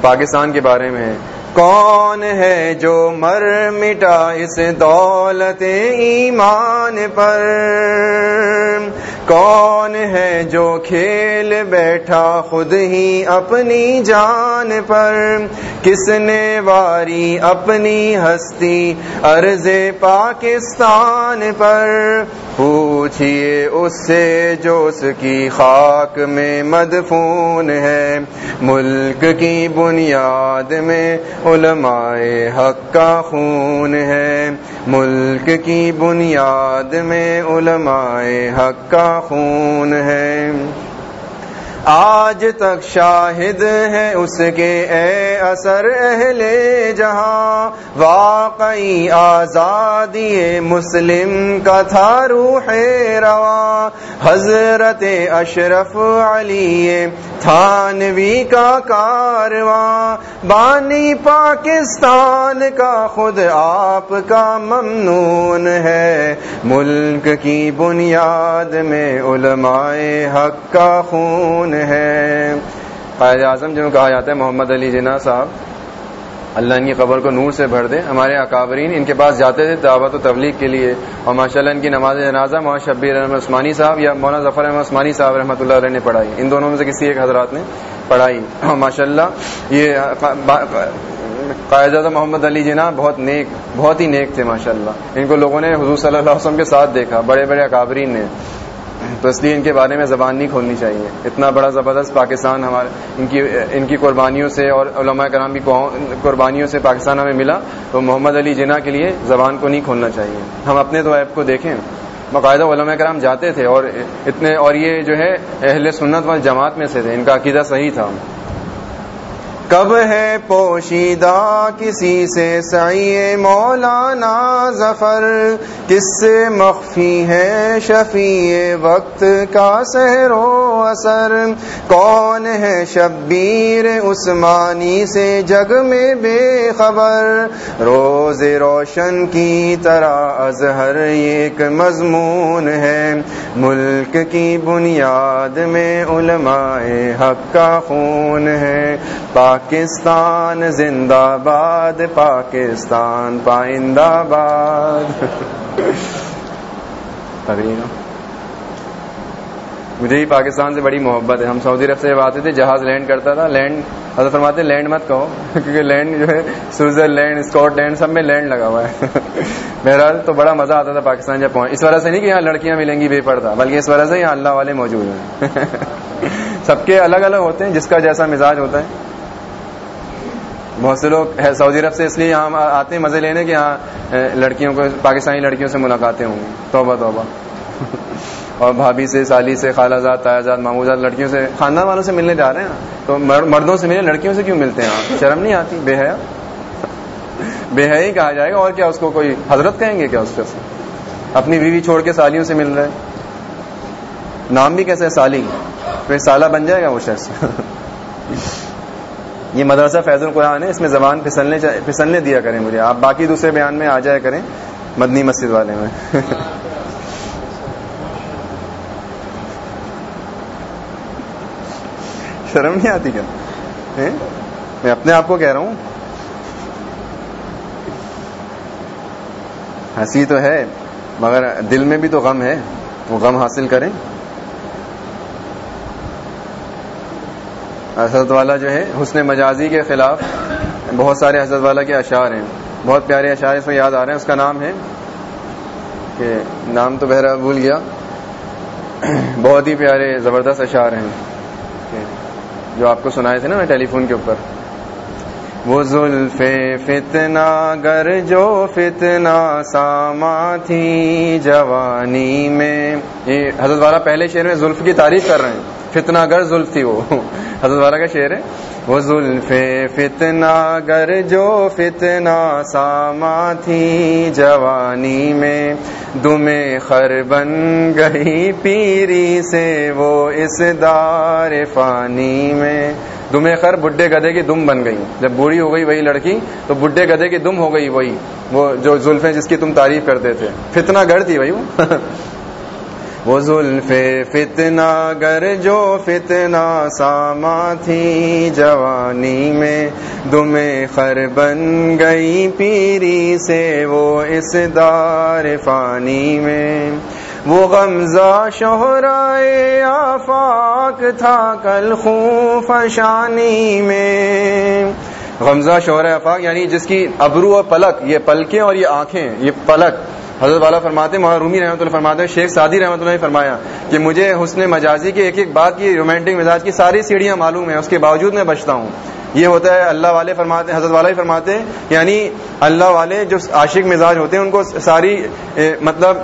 پاکستان کے بارے میں کون ہے جو مر مٹا اس دولت ایمان پر؟ کون ہے جو کھیل بیٹھا خود ہی اپنی جان پر؟ کس نے واری اپنی ہستی عرض پاکستان پر؟ پوچھئے اس سے جو اس کی خاک میں مدفون ہے، ملک کی بنیاد میں علماء حق کا خون ہے۔ ملک کی بنیاد میں علماء حق کا خون ہے۔ آج تک شاہد ہے اس کے اے اثر اہل جہاں۔ واقعی آزادی مسلم کا تھا روح رواں۔ حضرت اشرف علی تھانوی کا کارواں۔ بانی پاکستان کا خود آپ کا ممنون ہے۔ ملک کی بنیاد میں علماء حق کا خون ہے قائد اعظم جنہوں کہا جاتا ہے، محمد علی جناح صاحب، اللہ ان کی قبر کو نور سے بھر دے۔ ہمارے اکابرین ان کے پاس جاتے تھے دعوت و تبلیغ کے لیے۔ اور ماشاء اللہ ان کی نماز جنازہ مولانا شبیر احمد عثمانی صاحب یا مولانا ظفر احمد عثمانی صاحب رحمۃ اللہ علیہ نے پڑھائی۔ ان دونوں میں سے کسی ایک حضرات نے پڑھائی۔ اور ماشاء اللہ یہ قائد اعظم محمد علی جناح بہت نیک، بہت ہی نیک تھے ماشاء اللہ ان کو لوگوں نے حضور صلی اللہ علیہ وسلم کے ساتھ دیکھا، بڑے بڑے اکابرین نے۔ تو اس لیے ان کے بارے میں زبان نہیں کھولنی چاہیے۔ اتنا بڑا زبردست پاکستان ہمارے ان کی ان کی قربانیوں سے اور علماء کرام کی قربانیوں سے پاکستان ہمیں ملا۔ تو محمد علی جناح کے لیے زبان کو نہیں کھولنا چاہیے۔ ہم اپنے تو ایپ کو دیکھیں۔ باقاعدہ علماء کرام جاتے تھے اور اتنے اور یہ جو ہے اہل سنت و جماعت میں سے تھے۔ ان کا عقیدہ صحیح تھا۔ کب ہے پوشیدہ کسی سے سعی مولانا ظفر؟ کس سے مخفی ہے شفیع وقت کا سحر و اثر؟ کون ہے شبیر عثمانی سے جگ میں بے خبر؟ روز روشن کی طرح اظہر ایک مضمون ہے۔ ملک کی بنیاد میں علماء حق کا خون ہے۔ پاکستان، زندہ باد، پاکستان پائندہ باد۔ مجھے ہی پاکستان سے بڑی محبت ہے۔ ہم سعودی عرب سے جب آتے تھے، جہاز لینڈ کرتا تھا۔ لینڈ، حضرت فرماتے لینڈ مت کہو، کیونکہ لینڈ جو ہے، سوئٹزرلینڈ، اسکاٹ لینڈ سب میں لینڈ لگا ہوا ہے۔ بہرحال تو بڑا مزہ آتا تھا پاکستان جب پہنچ۔ اس وجہ سے نہیں کہ یہاں لڑکیاں ملیں گی، بے پردہ، بلکہ اس وجہ سے یہاں اللہ والے موجود ہیں۔ سب کے الگ الگ ہوتے ہیں، جس کا جیسا مزاج ہوتا ہے۔ بہت سے لوگ سعودی عرب سے اس لیے یہاں آتے ہیں مزے لینے کہ یہاں لڑکیوں کو پاکستانی لڑکیوں سے ملاقاتیں ہوں گی۔ توبہ توبہ۔ اور بھابھی سے سالی سے خالہ زاد تایا زاد مامو زاد لڑکیوں سے خاندان والوں سے ملنے جا رہے ہیں۔ تو مردوں سے ملے لڑکیوں سے کیوں ملتے ہیں شرم نہیں آتی؟ بے حیا۔ بے حیا ہی کہا جائے گا۔ اور کیا اس کو کوئی حضرت کہیں گے کیا اس سے اپنی بیوی چھوڑ کے سالیوں سے مل رہے نام بھی کیسے ہے؟ سالی۔ پھر سالہ بن جائے گا وہ شخص۔ یہ مدرسہ فیض القرآن ہے، اس میں زبان پھسلنے پھسلنے دیا کریں مجھے۔ آپ باقی دوسرے بیان میں آ جایا کریں، مدنی مسجد والے میں۔ شرم نہیں آتی کیا؟ میں اپنے آپ کو کہہ رہا ہوں۔ ہنسی تو ہے، مگر دل میں بھی تو غم ہے۔ وہ غم حاصل کریں۔ حضرت والا جو ہے، حسن مجازی کے خلاف بہت سارے حضرت والا کے اشعار ہیں۔ بہت پیارے اشعار اس میں یاد آ رہے ہیں۔ اس کا نام ہے کہ نام تو بہرا بھول گیا۔ بہت ہی پیارے زبردست اشعار ہیں۔ جو آپ کو سنائے تھے نا میں ٹیلی فون کے اوپر۔ وہ زلف فتنا گر جو فتنا ساما تھی جوانی میں۔ یہ حضرت والا پہلے شعر میں زلف کی تعریف کر رہے ہیں۔ فتنا گر زلف تھی وہ۔ حضرت والا کا شعر ہے۔ وہ زلف فتنا گر جو فتنا ساما تھی جوانی میں، دم خر بن گئی پیری سے وہ اس دار فانی میں۔ دم خر بڈھے گدے کی دم بن گئی۔ جب بوڑھی ہو گئی وہی لڑکی، تو بڈھے گدے کی دم ہو گئی وہی۔ وہ جو زلفیں جس کی تم تعریف کرتے تھے۔ فتنا گر تھی بھائی وہ۔ وہ زلف فتنا گر جو فتنا ساما تھی جوانی میں دم خر بن گئی پیری سے وہ اس دار فانی میں وہ غمزہ شہرائے آفاق تھا کل خون فشانی میں غمزہ شہر آفاق یعنی جس کی ابرو اور پلک، یہ پلکیں اور یہ آنکھیں، یہ پلک حضرت والا فرماتے ہیں رومی رحمۃ اللہ فرماتے ہیں، شیخ سعدی رحمۃ اللہ نے فرمایا کہ مجھے حسن مجازی کی ایک ایک بات کی، رومانٹک مزاج کی ساری سیڑھیاں معلوم ہیں، اس کے باوجود میں بچتا ہوں۔ یہ ہوتا ہے، اللہ والے فرماتے ہیں، حضرت والا ہی فرماتے ہیں یعنی اللہ والے جو عاشق مزاج ہوتے ہیں، ان کو ساری مطلب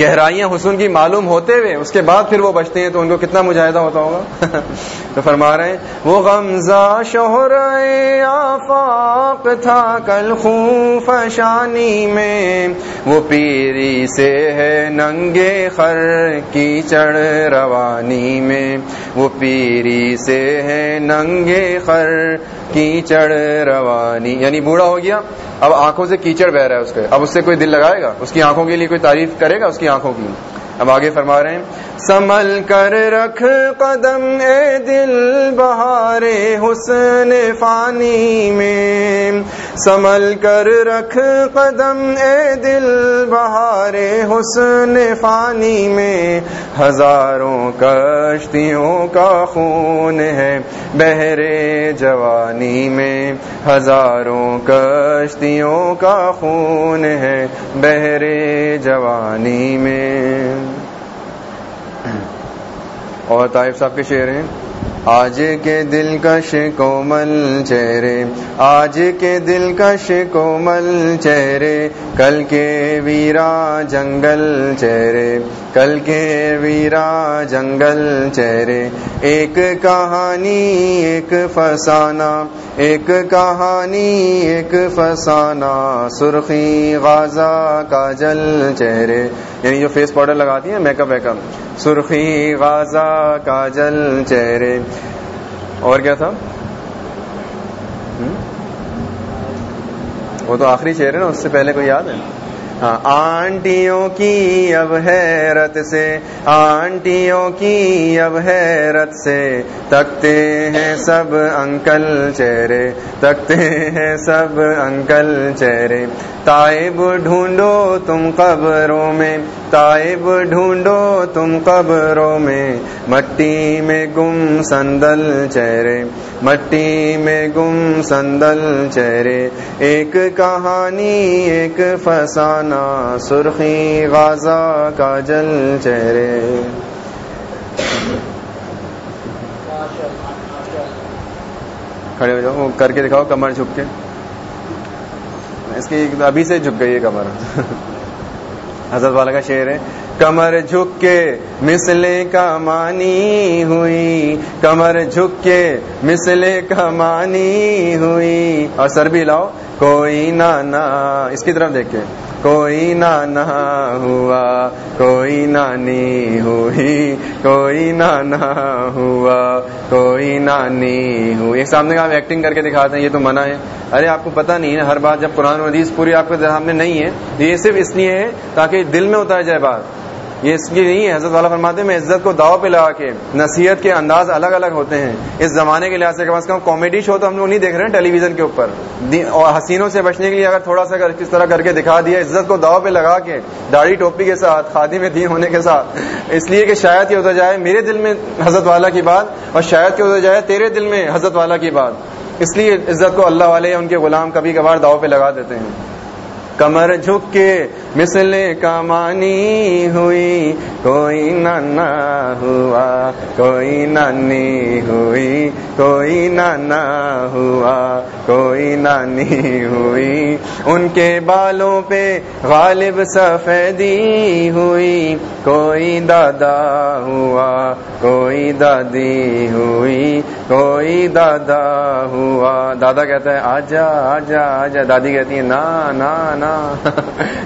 گہرائیاں حسن کی معلوم ہوتے ہوئے، اس کے بعد پھر وہ بچتے ہیں، تو ان کو کتنا مجاہدہ ہوتا ہوگا؟ تو فرما رہے ہیں، وہ غمزہ شوہر آفاق تھا کل خون فشانی میں، وہ پیری سے ہے ننگے خر کی چڑھ روانی میں، وہ پیری سے ہے ننگے خر کیچڑ روانی یعنی بوڑھا ہو گیا، اب آنکھوں سے کیچڑ بہ رہا ہے اس کے، اب اس سے کوئی دل لگائے گا؟ اس کی آنکھوں کے لیے کوئی تعریف کرے گا اس کی آنکھوں کی اب آگے فرما رہے ہیں۔ سمل کر رکھ قدم اے دل بہار حسن فانی میں۔ سمل کر رکھ قدم اے دل بہار حسن فانی میں۔ ہزاروں کشتیوں کا خون ہے بہرے جوانی میں۔ ہزاروں کشتیوں کا خون ہے بہرے جوانی میں۔ اور طائف صاحب کے شعر ہیں۔ آج کے دلکش کومل چہرے، آج کے دلکش کومل چہرے، کل کے ویرا جنگل چہرے، کل کے ویرا جنگل چہرے۔ ایک کہانی، ایک فسانہ، ایک کہانی، ایک فسانہ۔ سرخی غازہ کاجل چہرے۔ یعنی جو فیس پاؤڈر لگاتی ہیں میک اپ ویک اپ سرخی غازہ کاجل چہرے۔ اور کیا تھا؟ وہ تو آخری چہرے نا اس سے پہلے کوئی یاد ہے؟ آنٹیوں کی اب حیرت سے، آنٹیوں کی اب حیرت سے۔ تکتے ہیں سب انکل چہرے، تکتے ہیں سب انکل چہرے۔ تائب ڈھونڈو تم قبروں میں، تائب ڈھونڈو تم قبروں میں۔ مٹی میں گم سندل چہرے۔ مٹی میں گم سندل چہرے، ایک کہانی، ایک فسانہ، سرخی غازہ کا جل چہرے۔ کھڑے ہو جاؤ، کر کے دکھاؤ، کمر جھک کے۔ اس کی ابھی سے جھک گئی ہے کمر۔ حضرت والا کا شعر ہے کمر جھک کے مسلے کا مانی ہوئی، کمر جھک کے مسلے کا مانی ہوئی۔ اور سر بھی لاؤ کوئی نانا، اس کی طرف دیکھ کے کوئی نانا ہوا، کوئی نانی ہوئی، کوئی نانا ہوا، کوئی نانی ہوئی۔ ایک سامنے کا آپ ایکٹنگ کر کے دکھاتے ہیں، یہ تو منع ہے۔ ارے، آپ کو پتا نہیں ہے ہر بات جب قرآن حدیث پوری آپ کے سامنے نہیں ہے، یہ صرف اس لیے ہے تاکہ دل میں اتار جائے بات۔ یہ اس لیے نہیں ہے۔ حضرت والا فرماتے میں عزت کو داؤ پہ لگا کے، نصیحت کے انداز الگ الگ ہوتے ہیں۔ اس زمانے کے لحاظ سے کم از کم کامیڈی شو تو ہم لوگ نہیں دیکھ رہے ہیں ٹیلی ویژن کے اوپر۔ اور حسینوں سے بچنے کے لیے اگر تھوڑا سا کس طرح کر کے دکھا دیا، عزت کو داؤ پہ لگا کے، داڑھی ٹوپی کے ساتھ، خادی میں دین ہونے کے ساتھ۔ اس لیے کہ شاید یہ اتر جائے، میرے دل میں حضرت والا کی بات، اور شاید کہ اتر جائے تیرے دل میں حضرت والا کی بات۔ اس لیے عزت کو اللہ والے ان کے غلام کبھی کبھار داؤ پہ لگا دیتے ہیں۔ کمر جھک کے مثل کمانی ہوئی، کوئی نانا ہوا، کوئی نانی ہوئی، کوئی نانا ہوا، کوئی نانی ہوئی۔ ان کے بالوں پہ غالب سفیدی ہوئی، کوئی دادا ہوا، کوئی دادی ہوئی، کوئی دادا ہوا۔ دادا کہتا ہے، آجا آجا آجا۔ دادی کہتی ہے نا نا نا۔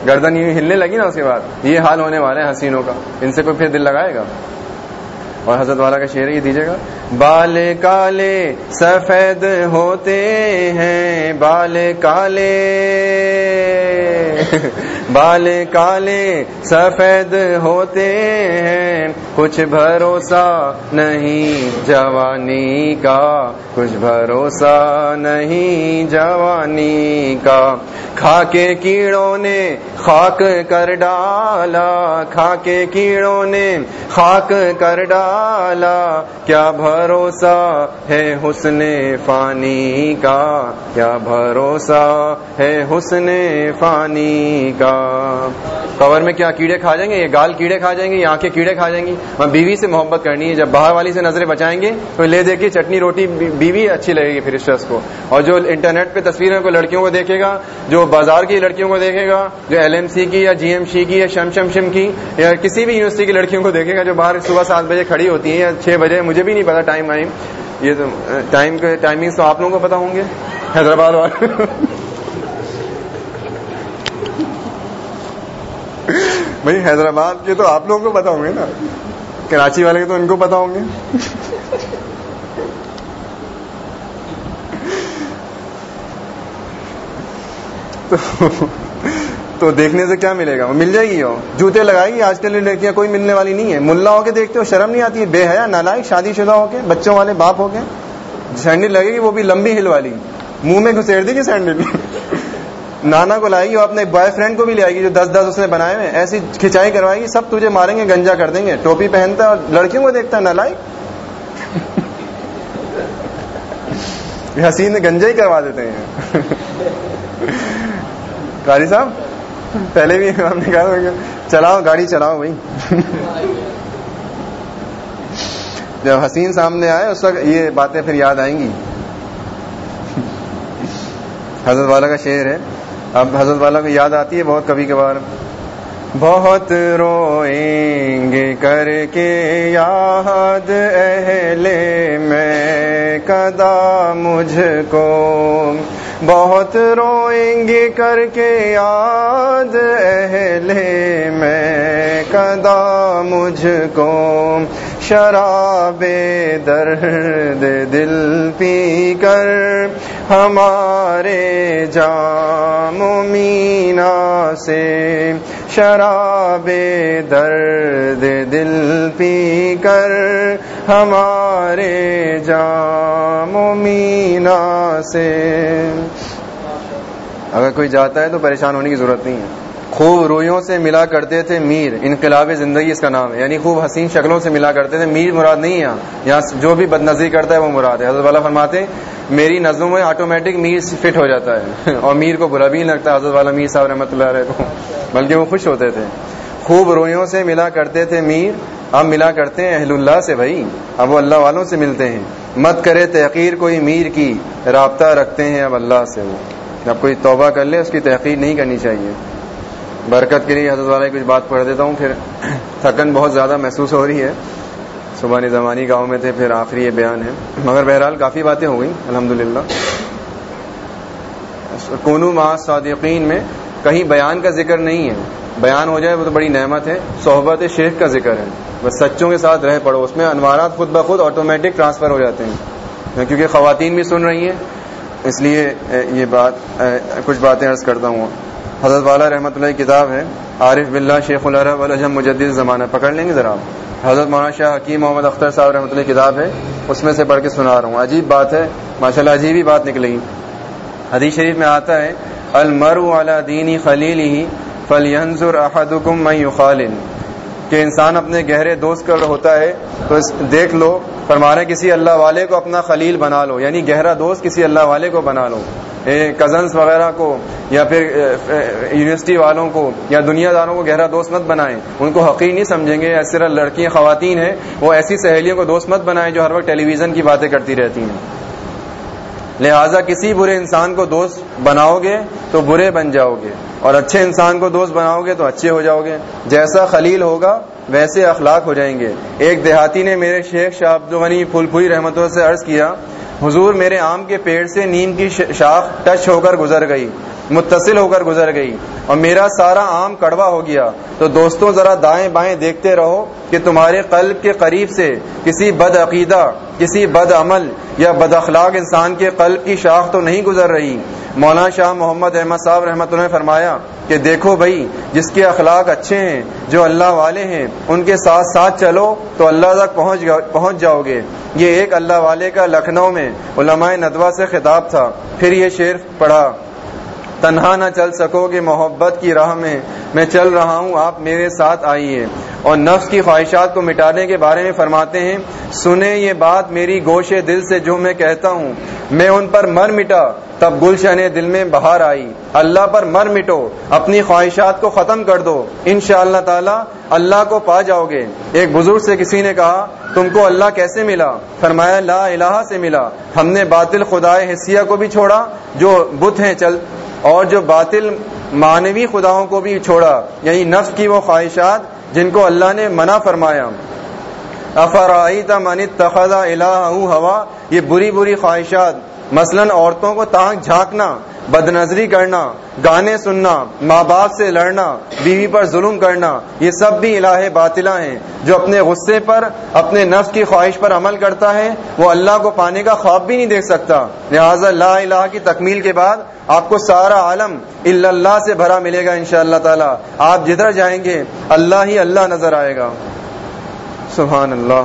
گردن ہلنے لگی نا اس کے بعد۔ یہ حال ہونے والے ہیں حسینوں کا۔ ان سے کوئی پھر دل لگائے گا؟ اور حضرت والا کا شعر یہ دیجیے گا۔ بال کالے سفید ہوتے ہیں، بال کالے۔ بال کالے سفید ہوتے ہیں۔ کچھ بھروسہ نہیں جوانی کا، کچھ بھروسہ نہیں جوانی کا۔ کھا کے کیڑوں نے خاک کر ڈالا کھا کے کیڑوں نے خاک کر ڈالا۔ کیا بھروسہ ہے حسن فانی کا؟ کیا بھروسہ ہے حسن فانی کا؟ کور میں کیا کیڑے کھا جائیں گے؟ یہ گال کیڑے کھا جائیں گے؟ یہ آنکھیں کیڑے کھا جائیں گی؟ میں بیوی سے محبت کرنی ہے۔ جب باہر والی سے نظریں بچائیں گے تو لے دے کے چٹنی روٹی بیوی اچھی لگے گی پھر اس شخص کو۔ اور جو انٹرنیٹ پہ تصویریں کو لڑکیوں کو دیکھے گا، جو بازار کی لڑکیوں کو دیکھے گا، جو ایل ایم سی کی یا جی ایم سی کی یا شم شم شم کی یا کسی بھی یونیورسٹی کی لڑکیوں کو دیکھے گا جو باہر صبح سات بجے کھڑی ہوتی ہیں یا چھ بجے، مجھے بھی نہیں پتا ٹائم وائم یہ تو ٹائم کے ٹائمنگ تو آپ لوگوں کو پتا ہوں گے۔ حیدرآباد والے۔ بھائی، حیدرآباد کے تو آپ لوگوں کو پتا ہوں گے نا۔ کراچی والے کے تو ان کو پتا ہوں گے۔ تو تو دیکھنے سے کیا ملے گا؟ مل جائے گی وہ جوتے لگائے گی، آج کل لڑکیاں کوئی ملنے والی نہیں ہے۔ ملا ہو کے دیکھتے ہو، شرم نہیں آتی ہے بے حیا نالائک شادی شدہ ہو کے، بچوں والے، باپ ہو کے۔ سینڈل لگے گی، وہ بھی لمبی ہل والی۔ منہ میں گھسیڑ دے گی سینڈل۔ نانا کو لائے گی وہ اپنے بوائے فرینڈ کو بھی لے آئے گی جو دس دس اس نے بنائے ہوئے۔ ایسی کھچائی کروائے گی، سب تجھے ماریں گے، گنجا کر دیں گے۔ ٹوپی پہنتا ہے اور لڑکیوں کو دیکھتا ہے نالائک حسین گنجا ہی کروا دیتے ہیں۔ قاری صاحب؟ پہلے بھی ہم نے کہا چلاؤ، گاڑی چلاؤ بھائی۔ جب حسین سامنے آئے، اس وقت یہ باتیں پھر یاد آئیں گی۔ حضرت والا کا شعر ہے۔ اب حضرت والا کو یاد آتی ہے بہت کبھی کبھار۔ بہت روئیں گے کر کے یاد اہل میں کدا مجھ کو۔ بہت روئیں گے کر کے یاد اہل میں کدا مجھ کو۔ شراب درد دل پی کر ہمارے جام مینا سے شراب درد دل پی کر ہمارے جام مینا سے۔ اگر کوئی جاتا ہے تو پریشان ہونے کی ضرورت نہیں ہے۔ خوب رویوں سے ملا کرتے تھے میر، انقلاب زندگی اس کا نام ہے۔ یعنی خوب حسین شکلوں سے ملا کرتے تھے۔ میر مراد نہیں ہے۔ یہاں جو بھی بد نظری کرتا ہے وہ مراد ہے۔ حضرت والا فرماتے میری نظروں میں آٹومیٹک میر فٹ ہو جاتا ہے۔ اور میر کو برا بھی نہیں لگتا، حضرت والا میر صاحب رحمۃ اللہ علیہ کو۔ بلکہ وہ خوش ہوتے تھے۔ خوب رویوں سے ملا کرتے تھے میر۔ ہم ملا کرتے ہیں اہل اللہ سے بھائی۔ اب وہ اللہ والوں سے ملتے ہیں۔ مت کرے تحقیر کوئی میر کی۔ رابطہ رکھتے ہیں اب اللہ سے وہ۔ اب کوئی توبہ کر لے، اس کی تحقیر نہیں کرنی چاہیے۔ برکت کے لیے حضرت والا کچھ بات پڑھ دیتا ہوں، پھر تھکن بہت زیادہ محسوس ہو رہی ہے۔ صبح زمانی گاؤں میں تھے، پھر آخری یہ بیان ہے۔ مگر بہرحال کافی باتیں ہو گئیں الحمد للہ کونو ما صادقین میں کہیں بیان کا ذکر نہیں ہے۔ بیان ہو جائے وہ تو بڑی نعمت ہے، صحبت شیخ کا ذکر ہے۔ بس سچوں کے ساتھ رہ پڑو، اس میں انوارات خود بخود آٹومیٹک ٹرانسفر ہو جاتے ہیں۔ کیونکہ خواتین بھی سن رہی ہیں، اس لیے یہ بات، کچھ باتیں عرض کرتا ہوں۔ حضرت والا رحمۃ اللہ کتاب ہے، عارف بلّہ شیخ الرحب الحم مجد زمانہ۔ پکڑ لیں گے ذرا حضرت مولانا شاہ حکیم محمد اختر صاحب رحمۃ اللہ کتاب ہے، اس میں سے پڑھ کے سنا رہا ہوں۔ عجیب بات ہے ماشاء اللہ عجیب ہی بات نکلے حدیث شریف میں آتا ہے المر والا دینی خلیل ہی فلینظر احدکم من یخالن۔ کہ انسان اپنے گہرے دوست کر ہوتا ہے، تو دیکھ لو فرما کسی اللہ والے کو اپنا خلیل بنا لو یعنی گہرا دوست کسی اللہ والے کو بنا لو۔ کزنس وغیرہ کو، یا پھر یونیورسٹی والوں کو، یا دنیا داروں کو گہرا دوست مت بنائیں۔ ان کو حقیق نہیں سمجھیں گے ایسی طرح لڑکیاں خواتین ہیں، وہ ایسی سہیلیوں کو دوست مت بنائیں جو ہر وقت ٹیلی ویژن کی باتیں کرتی رہتی ہیں۔ لہٰذا کسی برے انسان کو دوست بناؤ گے تو برے بن جاؤ گے، اور اچھے انسان کو دوست بناؤ گے تو اچھے ہو جاؤ گے۔ جیسا خلیل ہوگا، ویسے اخلاق ہو جائیں گے۔ ایک دیہاتی نے میرے شیخ شاہ عبد الغنی پھول پھوئی رحمتوں سے عرض کیا حضور میرے آم کے پیڑ سے نیم کی شاخ ٹچ ہو کر گزر گئی، متصل ہو کر گزر گئی اور میرا سارا آم کڑوا ہو گیا۔ تو دوستوں، ذرا دائیں بائیں دیکھتے رہو کہ تمہارے قلب کے قریب سے کسی بد عقیدہ، کسی بد عمل یا بد اخلاق انسان کے قلب کی شاخ تو نہیں گزر رہی۔ مولانا شاہ محمد احمد صاحب رحمۃ اللہ نے فرمایا کہ دیکھو بھائی، جس کے اخلاق اچھے ہیں، جو اللہ والے ہیں، ان کے ساتھ ساتھ چلو تو اللہ تک پہنچ جاؤ گے۔ یہ ایک اللہ والے کا لکھنؤ میں علماء ندوہ سے خطاب تھا۔ پھر یہ شعر پڑھا۔ تنہا نہ چل سکو گے محبت کی راہ میں۔ میں چل رہا ہوں، آپ میرے ساتھ آئیے اور نفس کی خواہشات کو مٹانے کے بارے میں فرماتے ہیں، سنیں یہ بات میری گوش دل سے جو میں کہتا ہوں۔ میں ان پر مر مٹا، تب گلشن دل میں بہار آئی۔ اللہ پر مر مٹو، اپنی خواہشات کو ختم کر دو۔ ان شاء اللہ تعالی اللہ کو پا جاؤ گے۔ ایک بزرگ سے کسی نے کہا، تم کو اللہ کیسے ملا؟ فرمایا، لا الہ سے ملا۔ ہم نے باطل خدائے حصیہ کو بھی چھوڑا، جو بت ہیں، چل اور جو باطل مانوی خداؤں کو بھی چھوڑا یعنی نفس کی وہ خواہشات جن کو اللہ نے منع فرمایا۔ افرائی من تخذا الہ ہوا؟ یہ بری بری خواہشات۔ مثلا عورتوں کو تانک جھانکنا بد نظری کرنا، گانے سننا، ماں باپ سے لڑنا، بیوی پر ظلم کرنا، یہ سب بھی الہ باطلا ہیں۔ جو اپنے غصے پر، اپنے نفس کی خواہش پر عمل کرتا ہے، وہ اللہ کو پانے کا خواب بھی نہیں دیکھ سکتا۔ لہٰذا لا الہ کی تکمیل کے بعد آپ کو سارا عالم اللہ سے بھرا ملے گا ان شاء اللہ تعالی۔ آپ جدھر جائیں گے، اللہ ہی اللہ نظر آئے گا۔ سبحان اللہ۔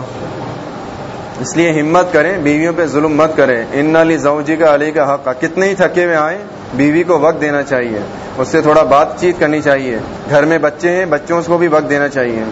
اس لیے ہمت کریں، بیویوں پہ ظلم مت کریں۔ ان علی زوجی کا علی کا حق۔ کتنے ہی تھکے ہوئے آئیں، بیوی کو وقت دینا چاہیے۔ اس سے تھوڑا بات چیت کرنی چاہیے۔ گھر میں بچے ہیں، بچوں کو بھی وقت دینا چاہیے۔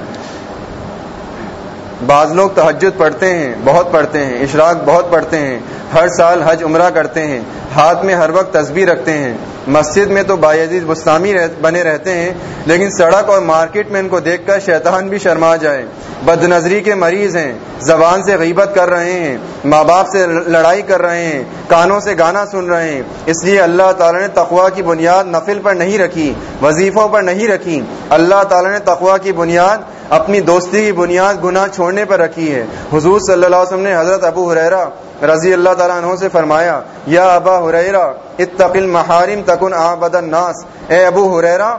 بعض لوگ تحجد پڑھتے ہیں، بہت پڑھتے ہیں، اشراق بہت پڑھتے ہیں۔ ہر سال حج عمرہ کرتے ہیں۔ ہاتھ میں ہر وقت تصویر رکھتے ہیں۔ مسجد میں تو باعزیز بستانی بنے رہتے ہیں، لیکن سڑک اور مارکیٹ میں ان کو دیکھ کر شیطان بھی شرما جائے۔ بد نظری کے مریض ہیں، زبان سے غیبت کر رہے ہیں، ماں باپ سے لڑائی کر رہے ہیں، کانوں سے گانا سن رہے ہیں۔ اس لیے اللہ تعالیٰ نے تقوا کی بنیاد نفل پر نہیں رکھی، وظیفوں پر نہیں رکھی۔ اللہ تعالیٰ نے تقوا کی بنیاد اپنی دوستی کی بنیاد گناہ چھوڑنے پر رکھی ہے۔ حضور صلی اللہ علیہ وسلم نے حضرت ابو حریرا رضی اللہ تعالیٰ عنہ سے فرمایا، یا ابا حریرا اتقل محارم تکن آبد الناس۔ اے ابو حریرا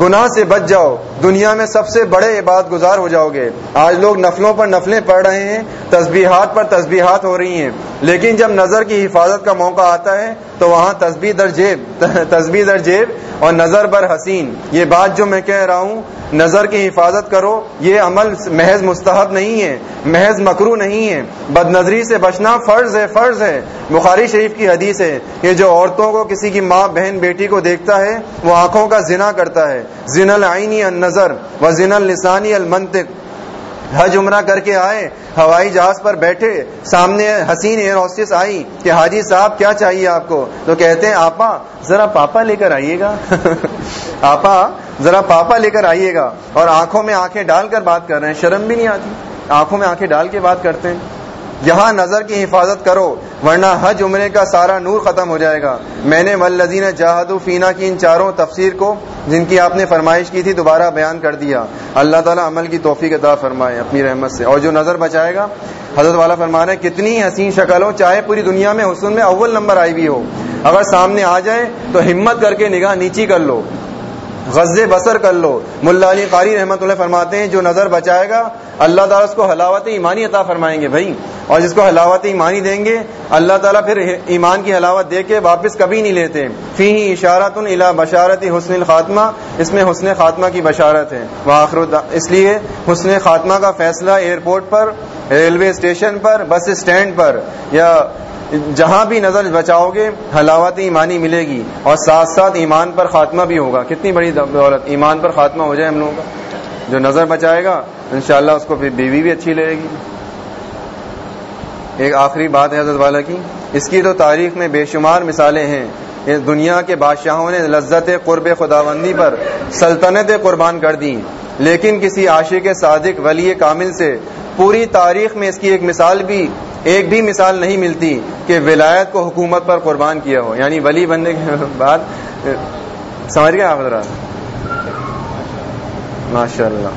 گناہ سے بچ جاؤ۔ دنیا میں سب سے بڑے عبادت گزار ہو جاؤ گے۔ آج لوگ نفلوں پر نفلیں پڑھ رہے ہیں، تسبیحات پر تسبیحات ہو رہی ہیں۔ لیکن جب نظر کی حفاظت کا موقع آتا ہے تو وہاں تسبیح در جیب، تسبیح در جیب اور نظر بر حسین۔ یہ بات جو میں کہہ رہا ہوں، نظر کی حفاظت کرو، یہ عمل محض مستحب نہیں ہے، محض مکرو نہیں ہے۔ بد نظری سے بچنا فرض ہے فرض ہے۔ بخاری شریف کی حدیث ہے کہ جو عورتوں کو کسی کی ماں، بہن، بیٹی کو دیکھتا ہے، وہ آنکھوں کا زنا کرتا ہے۔ زن العینی النظر و زن السانی المنطق۔ حج عمرہ کر کے آئے، ہوائی جہاز پر بیٹھے، سامنے حسین ایئر ہوسٹس آئی کہ حاجی صاحب کیا چاہیے آپ کو؟ تو کہتے ہیں، آپا، ذرا پاپا لے کر آئیے گا۔ آپا، ذرا پاپا لے کر آئیے گا۔ اور آنکھوں میں آنکھیں ڈال کر بات کر رہے ہیں، شرم بھی نہیں آتی؟ آنکھوں میں آنکھیں ڈال کے بات کرتے ہیں۔ یہاں نظر کی حفاظت کرو، ورنہ حج عمرے کا سارا نور ختم ہو جائے گا۔ میں نے ولزین جہاد فینا کی ان چاروں تفسیر کو، جن کی آپ نے فرمائش کی تھی، دوبارہ بیان کر دیا۔ اللہ تعالیٰ عمل کی توفیق عطا فرمائے اپنی رحمت سے۔ اور جو نظر بچائے گا، حضرت والا فرمانا ہے کتنی حسین شکل ہو چاہے پوری دنیا میں حسن میں اول نمبر آئی بھی ہو۔ اگر سامنے آ جائے تو ہمت کر کے نگاہ نیچی کر لو۔ غز بسر کر لو۔ ملا علی قاری رحمت اللہ فرماتے ہیں، جو نظر بچائے گا، اللہ تعالیٰ اس کو حلاوت ایمانی عطا فرمائیں گے بھائی۔ اور جس کو حلاوت ایمانی دیں گے، اللہ تعالیٰ پھر ایمان کی حلاوت دے کے واپس کبھی نہیں لیتے۔ فی ہی اشارت الا بشارت حسن الخاتمہ۔ اس میں حسن خاتمہ کی بشارت ہے۔ وآخر اس لیے حسن خاتمہ کا فیصلہ ایئرپورٹ پر، ریلوے اسٹیشن پر، بس اسٹینڈ پر یا جہاں بھی نظر بچاؤ گے، حلاوت ایمانی ملے گی اور ساتھ ساتھ ایمان پر خاتمہ بھی ہوگا۔ کتنی بڑی دولت، ایمان پر خاتمہ ہو جائے ہم لوگوں کا۔ جو نظر بچائے گا، انشاءاللہ اس کو پھر بیوی بھی اچھی لگے گی۔ ایک آخری بات ہے حضرت والا کی۔ اس کی تو تاریخ میں بے شمار مثالیں ہیں۔ اس دنیا کے بادشاہوں نے لذت قرب خداوندی پر سلطنتیں قربان کر دی۔ لیکن کسی عاشق صادق ولی کامل سے پوری تاریخ میں اس کی ایک مثال بھی، ایک بھی مثال نہیں ملتی کہ ولایت کو حکومت پر قربان کیا ہو۔ یعنی ولی بننے کے بعد، سمجھ گیا حضرات؟ ماشاء اللہ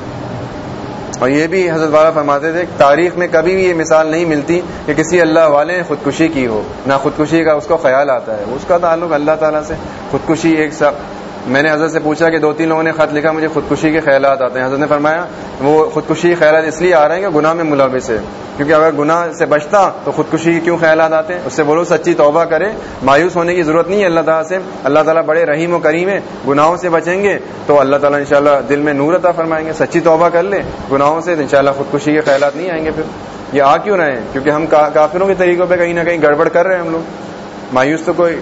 اور یہ بھی حضرت والا فرماتے تھے، تاریخ میں کبھی بھی یہ مثال نہیں ملتی کہ کسی اللہ والے نے خودکشی کی ہو۔ نہ خودکشی کا اس کو خیال آتا ہے، اس کا تعلق اللہ تعالیٰ سے۔ خودکشی ایک سب میں نے حضرت سے پوچھا کہ دو تین لوگوں نے خط لکھا، مجھے خودکشی کے خیالات آتے ہیں۔ حضرت نے فرمایا، وہ خودکشی کے خیالات اس لیے آ رہے ہیں کہ گناہ میں ملوث ہے۔ کیونکہ اگر گناہ سے بچتا تو خودکشی کے کیوں خیالات آتے ہیں؟ اس سے بولو، سچی توبہ کرے۔ مایوس ہونے کی ضرورت نہیں ہے اللہ تعالیٰ سے۔ اللہ تعالیٰ بڑے رحیم و کریم ہے گناہوں سے بچیں گے تو اللہ تعالیٰ انشاءاللہ دل میں نور عطا فرمائیں گے۔ سچی توبہ کر لے۔ گناہوں سے انشاءاللہ خودکشی کے خیالات نہیں آئیں گے پھر۔ یہ آ کیوں رہے ہیں؟ کیونکہ ہم کافروں کے طریقوں پہ کہیں نہ کہیں گڑبڑ کر رہے ہیں ہم لوگ۔ مایوس تو کوئی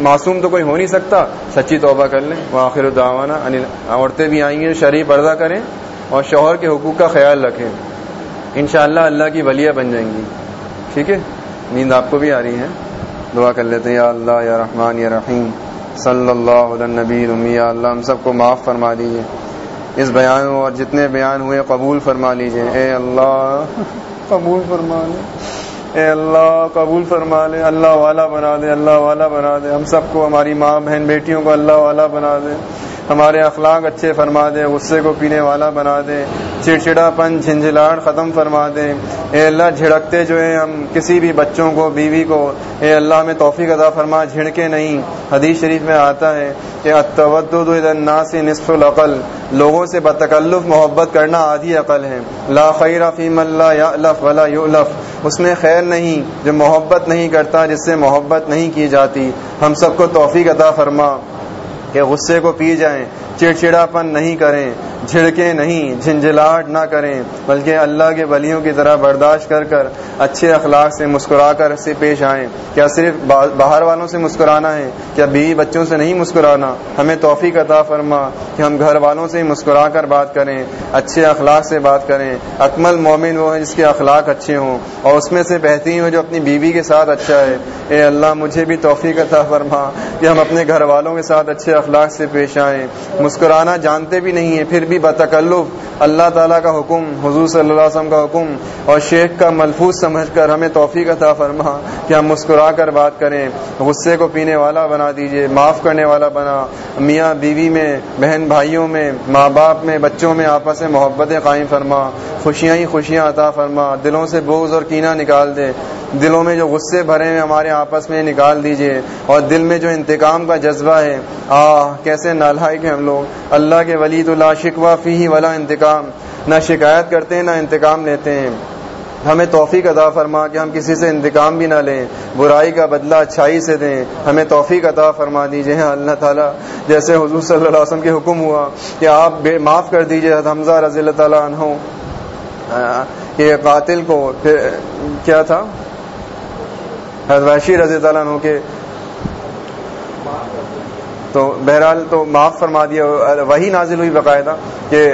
معصوم تو کوئی ہو نہیں سکتا، سچی توبہ کر لیں۔ وہ دعوانا عورتیں بھی آئیں گی شرح پردہ کریں اور شوہر کے حقوق کا خیال رکھیں۔ انشاءاللہ اللہ کی ولیہ بن جائیں گی۔ ٹھیک ہے؟ نیند آپ کو بھی آ رہی ہے۔ دعا کر لیتے ہیں، یا اللہ، یا رحمان، یا رحیم، صلی اللہ علیہ نبی یا اللہ، ہم سب کو معاف فرما دیجیے اس بیان اور جتنے بیان ہوئے قبول فرما لیجیے اے اللہ، قبول فرما لیں اے اللہ، قبول فرما لے، اللہ والا بنا دے، اللہ والا بنا دے۔ ہم سب کو، ہماری ماں، بہن، بیٹیوں کو اللہ والا بنا دے۔ ہمارے اخلاق اچھے فرما دے، غصے کو پینے والا بنا دے چڑچڑا پن جھنجھلاٹ ختم فرما دے۔ اے اللہ، جھڑکتے جو ہیں ہم، کسی بھی بچوں کو، بیوی کو، اے اللہ میں توفیق ادا فرما، جھڑکے نہیں۔ حدیث شریف میں آتا ہے کہ الناس نصف العقل۔ لوگوں سے بتکلف، محبت کرنا آدھی عقل ہے۔ لا خیر فیم اللہ ولا یؤلف۔ اس میں خیر نہیں، جو محبت نہیں کرتا، جس سے محبت نہیں کی جاتی۔ ہم سب کو توفیق عطا فرما۔ کہ غصے کو پی جائیں۔ چڑچڑاپن نہیں کریں، جھڑکیں نہیں جھنجھلاٹ نہ کریں، بلکہ اللہ کے ولیوں کی طرح برداشت کر کر اچھے اخلاق سے مسکرا کر سے پیش آئیں۔ کیا صرف باہر والوں سے مسکرانا ہے؟ کیا بیوی بچوں سے نہیں مسکرانا؟ ہمیں توفیق عطا فرما کہ ہم گھر والوں سے مسکرا کر بات کریں، اچھے اخلاق سے بات کریں۔ اکمل مومن وہ ہے جس کے اخلاق اچھے ہوں۔ اور اس میں سے بہترین ہو جو اپنی بیوی کے ساتھ اچھا ہے۔ اے اللہ، مجھے بھی توفیق عطا فرما کہ ہم اپنے گھر والوں کے ساتھ اچھے اخلاق سے پیش آئیں۔ مسکرانا جانتے بھی نہیں ہیں، پھر بھی بتکلف۔ اللہ تعالیٰ کا حکم، حضور صلی اللہ علیہ وسلم کا حکم اور شیخ کا ملفوظ سمجھ کر ہمیں توفیق عطا فرما کہ ہم مسکرا کر بات کریں۔ غصے کو پینے والا بنا دیجیے، معاف کرنے والا بنا۔ میاں بیوی میں، بہن بھائیوں میں، ماں باپ میں، بچوں میں آپس میں محبتیں قائم فرما۔ خوشیاں ہی خوشیاں عطا فرما۔ دلوں سے بوجھ اور کینہ نکال دے۔ دلوں میں جو غصے بھرے ہیں، ہمارے آپس میں نکال دیجیے۔ اور دل میں جو انتقام کا جذبہ ہے، آہ، کیسے نالائق ہیں ہم لوگ۔ اللہ کے ولی تو لا شکوا فی ہی ولا انتقام۔ نہ شکایت کرتے ہیں، نہ انتقام لیتے ہیں۔ ہمیں توفیق عطا فرما کہ ہم کسی سے انتقام بھی نہ لیں۔ برائی کا بدلہ اچھائی سے دیں۔ ہمیں توفیق عطا فرما دیجیے اللہ تعالیٰ۔ جیسے حضور صلی اللہ علیہ وسلم کے حکم ہوا کہ آپ بے معاف کر دیجیے حمزہ رضی اللہ تعالیٰ عنہ کہ قاتل کو کیا تھا؟ حضرت رضی تعالیٰ عنہ کے تو بہرحال تو معاف فرما دیا وہی نازل ہوئی باقاعدہ۔ کہ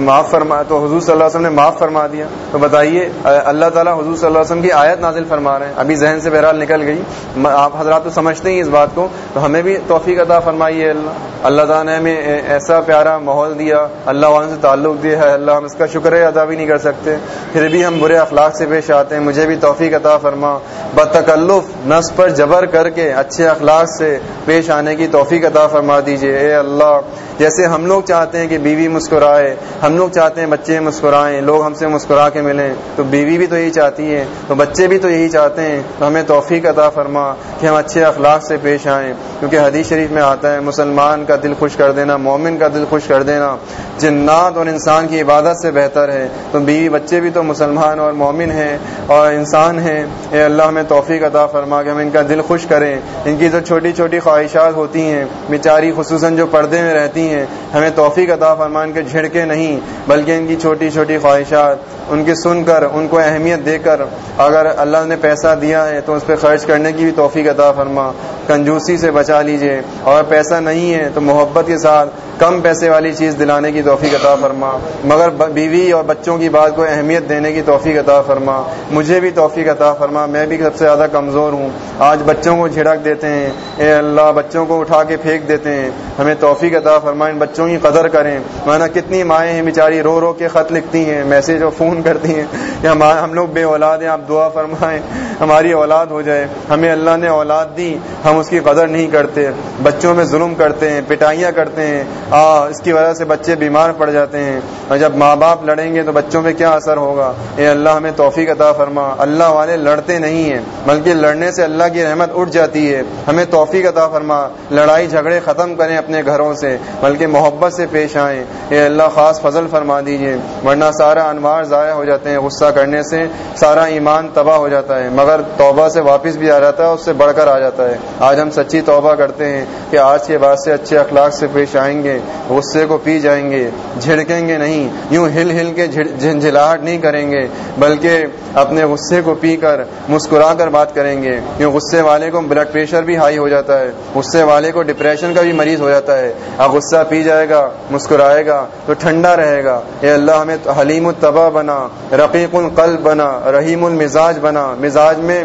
معاف فرما، تو حضور صلی اللہ علیہ وسلم نے معاف فرما دیا۔ تو بتائیے اللہ تعالیٰ حضور صلی اللہ علیہ وسلم کی آیت نازل فرما رہے ہیں۔ ابھی ذہن سے بہرحال نکل گئی۔ آپ حضرات تو سمجھتے ہیں اس بات کو۔ تو ہمیں بھی توفیق عطا فرمائیے اللہ۔ اللہ تعالیٰ نے ہمیں ایسا پیارا ماحول دیا۔ اللہ والوں سے تعلق دیا ہے۔ اللہ ہم اس کا شکر ادا بھی نہیں کر سکتے۔ پھر بھی ہم برے اخلاق سے پیش آتے ہیں۔ مجھے بھی توفیق عطا فرما۔ بتکلف نس پر جبر کر کے اچھے اخلاق سے پیش آنے کی توفیق عطا فرما دیجیے اے اللہ جیسے ہم لوگ چاہتے ہیں کہ بیوی مسکرائے، ہم لوگ چاہتے ہیں بچے مسکرائیں، لوگ ہم سے مسکرا کے ملیں، تو بیوی بھی تو یہی چاہتی ہے، تو بچے بھی تو یہی چاہتے ہیں، تو ہمیں توفیق عطا فرما کہ ہم اچھے اخلاق سے پیش آئیں۔ کیونکہ حدیث شریف میں آتا ہے، مسلمان کا دل خوش کر دینا، مومن کا دل خوش کر دینا جنات اور انسان کی عبادت سے بہتر ہے۔ تو بیوی بچے بھی تو مسلمان اور مومن ہیں اور انسان ہیں۔ اے اللہ، ہمیں توفیق عطا فرما کہ ہم ان کا دل خوش کریں۔ ان کی جو چھوٹی چھوٹی خواہشات ہوتی ہیں، بیچاری خصوصاً جو پردے میں رہتی ہیں ہمیں توفیق عطا فرمان کے جھڑکے نہیں بلکہ ان کی چھوٹی چھوٹی خواہشات ان کی سن کر، ان کو اہمیت دے کر اگر اللہ نے پیسہ دیا ہے تو اس پہ خرچ کرنے کی بھی توفیق عطا فرما۔ کنجوسی سے بچا لیجیے۔ اور پیسہ نہیں ہے تو محبت کے ساتھ کم پیسے والی چیز دلانے کی توفیق عطا فرما۔ مگر بیوی اور بچوں کی بات کو اہمیت دینے کی توفیق عطا فرما۔ مجھے بھی توفیق عطا فرما۔ میں بھی سب سے زیادہ کمزور ہوں۔ آج بچوں کو جھڑک دیتے ہیں۔ اے اللہ، بچوں کو اٹھا کے پھینک دیتے ہیں۔ ہمیں توفیق عطا فرما۔ ان بچوں کی قدر کریں۔ مانا کتنی مائیں ہیں بیچاری۔ رو رو کے خط لکھتی ہیں۔ میسج اور فون کرتی ہیں کہ ہم لوگ بے اولاد ہیں، آپ دعا فرمائیں، ہماری اولاد ہو جائے، ہمیں اللہ نے اولاد دی، ہم اس کی قدر نہیں کرتے، بچوں میں ظلم کرتے ہیں، پٹائیاں کرتے ہیں، آ، اس کی وجہ سے بچے بیمار پڑ جاتے ہیں، اور جب ماں باپ لڑیں گے تو بچوں پہ کیا اثر ہوگا؟ اے اللہ، ہمیں توفیق عطا فرما۔ اللہ والے لڑتے نہیں ہیں، بلکہ لڑنے سے اللہ کی رحمت اٹھ جاتی ہے۔ ہمیں توفیق عطا فرما۔ لڑائی جھگڑے ختم کریں اپنے گھروں سے، بلکہ محبت سے پیش آئیں۔ اے اللہ، خاص فضل فرما دیجیے ورنہ سارا انوار ضائع ہو جاتے ہیں، غصہ کرنے سے سارا ایمان تباہ ہو جاتا ہے، مگر توبہ سے واپس بھی آ جاتا ہے اس سے بڑھ کر آ جاتا ہے۔ آج ہم سچی توبہ کرتے ہیں کہ آج کے بعد سے اچھے اخلاق سے پیش آئیں گے، غصے کو پی جائیں گے، جھڑکیں گے نہیں، یوں ہل ہل کے جھنجھلاہٹ نہیں کریں گے، بلکہ اپنے غصے کو پی کر مسکرا کر بات کریں گے۔ یوں غصے والے کو بلڈ پریشر بھی ہائی ہو جاتا ہے، غصے والے کو ڈپریشن کا بھی مریض ہو جاتا ہے۔ اب غصہ پی جائے گا، مسکرائے گا تو ٹھنڈا رہے گا۔ اے اللہ ہمیں حلیم الطبع بنا۔ رقیق القلب بنا، رحیم المزاج بنا، مزاج میں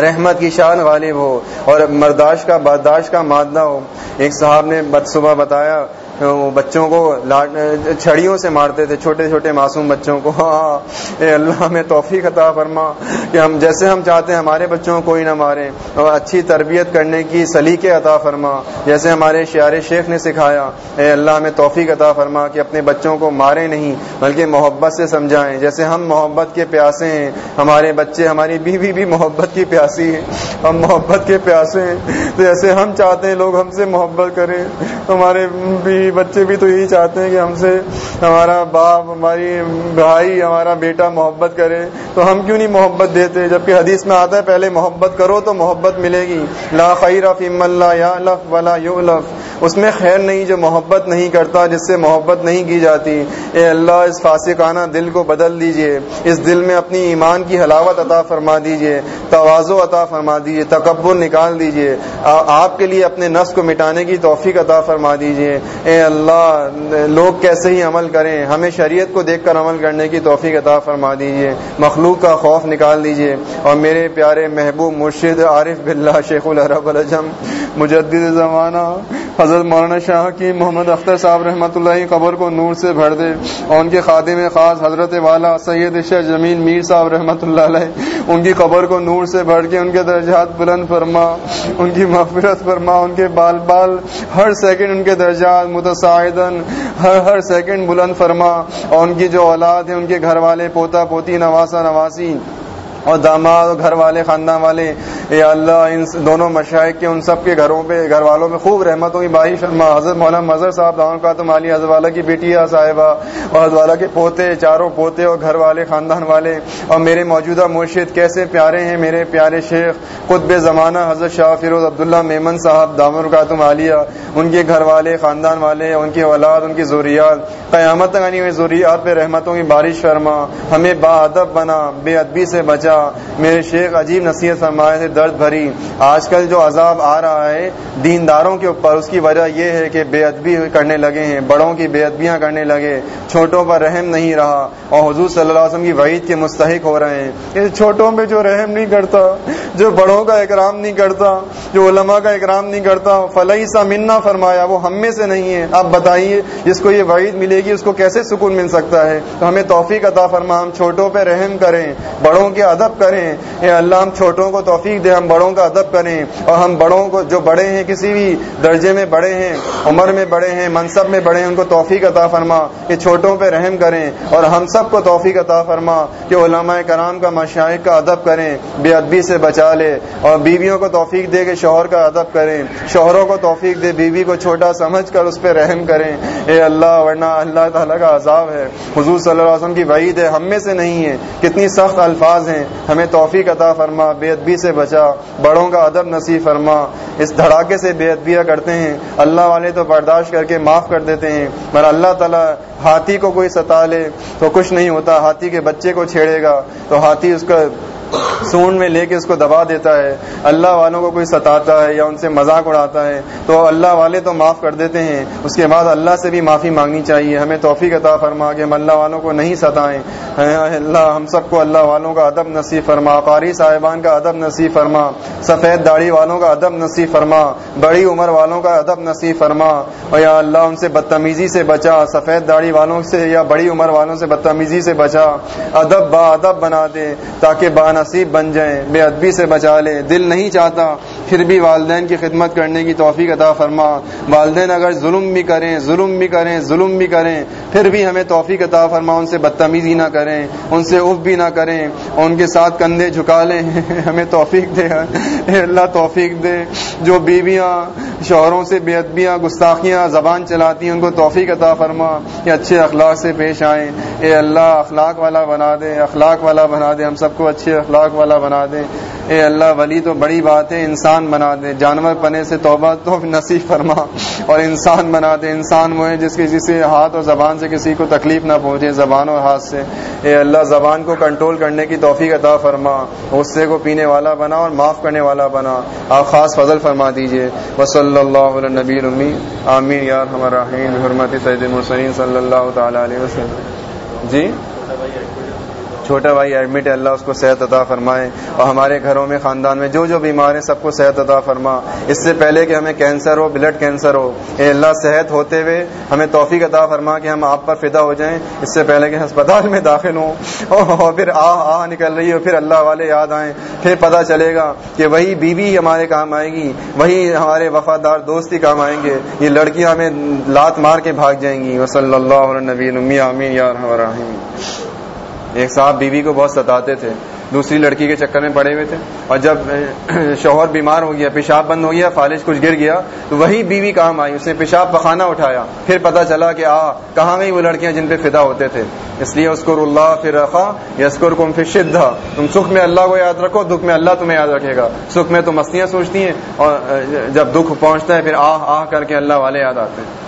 رحمت کی شان غالب ہو اور مرداشت کا برداشت کا مادہ ہو۔ ایک صاحب نے بد صبح بتایا بچوں کو چھڑیوں سے مارتے تھے، چھوٹے چھوٹے معصوم بچوں کو۔ ہاں اے اللہ، ہمیں توفیق عطا فرما کہ ہم جیسے ہم چاہتے ہیں ہمارے بچوں کو کوئی نہ مارے اور اچھی تربیت کرنے کی سلیقے عطا فرما۔ جیسے ہمارے شیار شیخ نے سکھایا، اے اللہ، ہمیں توفیق عطا فرما کہ اپنے بچوں کو مارے نہیں، بلکہ محبت سے سمجھائیں۔ جیسے ہم محبت کے پیاسے ہیں، ہمارے بچے، ہماری بیوی بھی محبت کی پیاسی ہے۔ ہم محبت کے پیاسے ہیں۔ تو جیسے ہم چاہتے ہیں لوگ ہم سے محبت کریں، ہمارے بھی بچے بھی تو یہی چاہتے ہیں کہ ہم سے ہمارا باپ، ہماری بھائی، ہمارا بیٹا محبت کرے۔ تو ہم کیوں نہیں محبت دیتے؟ جبکہ حدیث میں آتا ہے، پہلے محبت کرو تو محبت ملے گی۔ لا خیر فی اللہ یا لف ولا یو اس میں خیر نہیں جو محبت نہیں کرتا، جس سے محبت نہیں کی جاتی۔ اے اللہ، اس فاسقانہ دل کو بدل دیجیے۔ اس دل میں اپنی ایمان کی حلاوت عطا فرما دیجیے۔ توازو عطا فرما دیجیے۔ تکبر نکال دیجیے۔ آپ کے لیے اپنے نفس کو مٹانے کی توفیق عطا فرما دیجیے۔ اے اللہ لوگ کیسے ہی عمل کریں، ہمیں شریعت کو دیکھ کر عمل کرنے کی توفیق عطا فرما دیجیے مخلوق کا خوف نکال دیجیے اور میرے پیارے محبوب مرشد عارف بلّہ شیخ الرب الجم مجدد زمانہ، حضرت مولانا شاہ کی محمد اختر صاحب رحمۃ اللہ قبر کو نور سے بھر دے۔ اور ان کے خادم خاص حضرت والا سید شاہ جمیل میر صاحب رحمۃ اللہ علیہ، ان کی قبر کو نور سے بھر کے ان کے درجات بلند فرما، ان کی مغفرت فرما، ان کے بال بال ہر سیکنڈ ان کے درجات متصاعدن ہر ہر سیکنڈ بلند فرما، اور ان کی جو اولاد ہے ان کے گھر والے، پوتا پوتی، نواسا نواسی اور داماد اور گھر والے، خاندان والے اے اللہ، ان دونوں مشائق کے، ان سب کے گھروں پہ، گھر والوں میں خوب رحمتوں کی بائی شرما حضرت مولانا مظہر صاحب داؤن کا تم علی حضرت والا کی بیٹیا صاحبہ، اور حضرت والا کے پوتے، چاروں پوتے اور گھر والے، خاندان والے، اور میرے موجودہ مرشد کیسے پیارے ہیں میرے پیارے شیخ قطب زمانہ، حضرت شاہ فیروز عبداللہ میمن صاحب دامر کا تم عالیہ، ان کے گھر والے، خاندان والے، ان کی اولاد، ان کی ضروریات قیامت آنی ہوئی ضروریات پہ رحمتوں کی بارش فرما۔ ہمیں با ادب بنا، بے ادبی سے بچا۔ میرے شیخ عجیب نصیحت فرمائے سے درد بھری۔ آج کل جو عذاب آ رہا ہے، دینداروں کے اوپر، اس کی وجہ یہ ہے کہ بے ادبی کرنے لگے ہیں، بڑوں کی بے ادبیاں کرنے لگے، چھوٹوں پر رحم نہیں رہا۔ اور حضور صلی اللہ علیہ وسلم کی وعید کے مستحق ہو رہے ہیں۔ چھوٹوں پہ جو رحم نہیں کرتا، جو بڑوں کا اکرام نہیں کرتا، جو علماء کا اکرام نہیں کرتا فلحی سا منا فرمایا، وہ ہم میں سے نہیں ہے۔ آپ بتائیے، جس کو یہ وعید ملے گی، اس کو کیسے سکون مل سکتا ہے؟ تو ہمیں توفیق عطا فرما، ہم چھوٹوں پہ رحم کریں، بڑوں کے ادب کریں۔ اے اللہ، ہم چھوٹوں کو توفیق دے ہم بڑوں کا ادب کریں اور ہم بڑوں کو جو بڑے ہیں، کسی بھی درجے میں بڑے ہیں، عمر میں بڑے ہیں، منصب میں بڑے ہیں، ان کو توفیق عطا فرما کہ چھوٹوں پہ رحم کریں اور ہم سب کو توفیق عطا فرما کہ علماء کرام کا مشائق کا ادب کریں، بے ادبی سے بچا لے اور بیویوں کو توفیق دے کہ شوہر کا ادب کریں، شوہروں کو توفیق دے، بیوی کو چھوٹا سمجھ کر اس پہ رحم کریں۔ اے اللہ، ورنہ اللہ تعالیٰ کا عذاب ہے۔ حضور صلی اللہ علیہ وسلم کی وعید ہے، ہم میں سے نہیں ہے۔ کتنی سخت الفاظ ہیں۔ ہمیں توفیق عطا فرما، بے ادبی سے بچا بڑوں کا ادب نصیب فرما۔ اس دھڑاکے سے بے ادبیاں کرتے ہیں۔ اللہ والے تو برداشت کر کے معاف کر دیتے ہیں۔ مگر اللہ تعالیٰ ہاتھی کو کوئی ستا لے تو کچھ نہیں ہوتا، ہاتھی کے بچے کو چھیڑے گا۔ تو ہاتھی اس کا سونڈ میں لے کے اس کو دبا دیتا ہے۔ اللہ والوں کو کوئی ستاتا ہے یا ان سے مذاق اڑاتا ہے، تو اللہ والے تو معاف کر دیتے ہیں۔ اس کے بعد اللہ سے بھی معافی مانگنی چاہیے۔ ہمیں توفیق عطا فرما کہ ہم اللہ والوں کو نہیں ستائیں۔ اللہ، ہم سب کو اللہ والوں کا ادب نصیب فرما۔ قاری صاحبان کا ادب نصیب فرما۔ سفید داڑھی والوں کا ادب نصیب فرما۔ بڑی عمر والوں کا ادب نصیب فرما۔ اور یا اللہ، ان سے بدتمیزی سے بچا۔ سفید داڑھی والوں سے یا بڑی عمر والوں سے بدتمیزی سے بچا۔ ادب با ادب بنا دے تاکہ با نصیب بن جائیں، بے ادبی سے بچا لے دل نہیں چاہتا، پھر بھی والدین کی خدمت کرنے کی توفیق عطا فرما۔ والدین اگر ظلم بھی کریں، ظلم بھی کریں، ظلم بھی کریں، پھر بھی ہمیں توفیق عطا فرما، ان سے بدتمیزی نہ کریں، ان سے اف بھی نہ کریں، ان کے ساتھ کندھے جھکا لیں۔ ہمیں توفیق دے، اے اللہ توفیق دے۔ جو بیویاں شوہروں سے بے ادبیاں، گستاخیاں زبان چلاتی ہیں، ان کو توفیق عطا فرما کہ اچھے اخلاق سے پیش آئیں۔ اے اللہ، اخلاق والا بنا دے، اخلاق والا بنا دے، ہم سب کو اچھے اخلاق والا بنا دے۔ اے اللہ، ولی تو بڑی بات ہے، انسان بنا دے۔ جانور پنے سے توبہ تو نصیب فرما۔ اور انسان بنا دے۔ انسان وہ ہے جس کے جسے ہاتھ اور زبان سے کسی کو تکلیف نہ پہنچے، زبان اور ہاتھ سے۔ اے اللہ، زبان کو کنٹرول کرنے کی توفیق عطا فرما۔ غصے کو پینے والا بنا اور معاف کرنے والا بنا۔ آپ خاص فضل فرما دیجیے وصلی اللہ علیہ نبی امی عامر یار ہمارا حرمت سید المسلم صلی اللہ تعالی علیہ وسلم۔ جی؟ چھوٹا بھائی ایڈمٹ ہے، اللہ اس کو صحت عطا فرمائے۔ اور ہمارے گھروں میں، خاندان میں جو جو بیمار ہیں، سب کو صحت عطا فرما۔ اس سے پہلے کہ ہمیں کینسر ہو بلڈ کینسر ہو، اے اللہ، صحت ہوتے ہوئے ہمیں توفیق عطا فرما کہ ہم آپ پر فدا ہو جائیں۔ اس سے پہلے کہ ہسپتال میں داخل ہوں۔ اور پھر آ آ نکل رہی ہو پھر اللہ والے یاد آئیں۔ پھر پتہ چلے گا کہ وہی بیوی ہمارے کام آئے گی۔ وہی ہمارے وفادار دوست ہی کام آئیں گے۔ یہ لڑکیاں ہمیں لات مار کے بھاگ جائیں گی۔ وصلی اللہ علیہ نبی امین یار ہمارا ایک صاحب بیوی کو بہت ستاتے تھے۔ دوسری لڑکی کے چکر میں پڑے ہوئے تھے۔ اور جب شوہر بیمار ہو گیا، پیشاب بند ہو گیا، فالج کچھ گر گیا، تو وہی بیوی کام آئی۔ اس نے پیشاب پخانا اٹھایا۔ پھر پتا چلا کہ آ کہاں گئی وہ لڑکیاں جن پہ فدا ہوتے تھے۔ اس لیے اسکر اللہ پھر رکھا یسکر کم پھر شدھا تم سکھ میں اللہ کو یاد رکھو، دکھ میں اللہ تمہیں یاد رکھے گا۔ سکھ میں تو مستیاں سوچتی ہیں اور جب دکھ پہنچتا ہے، پھر آہ آہ کر کے اللہ والے یاد آتے ہیں۔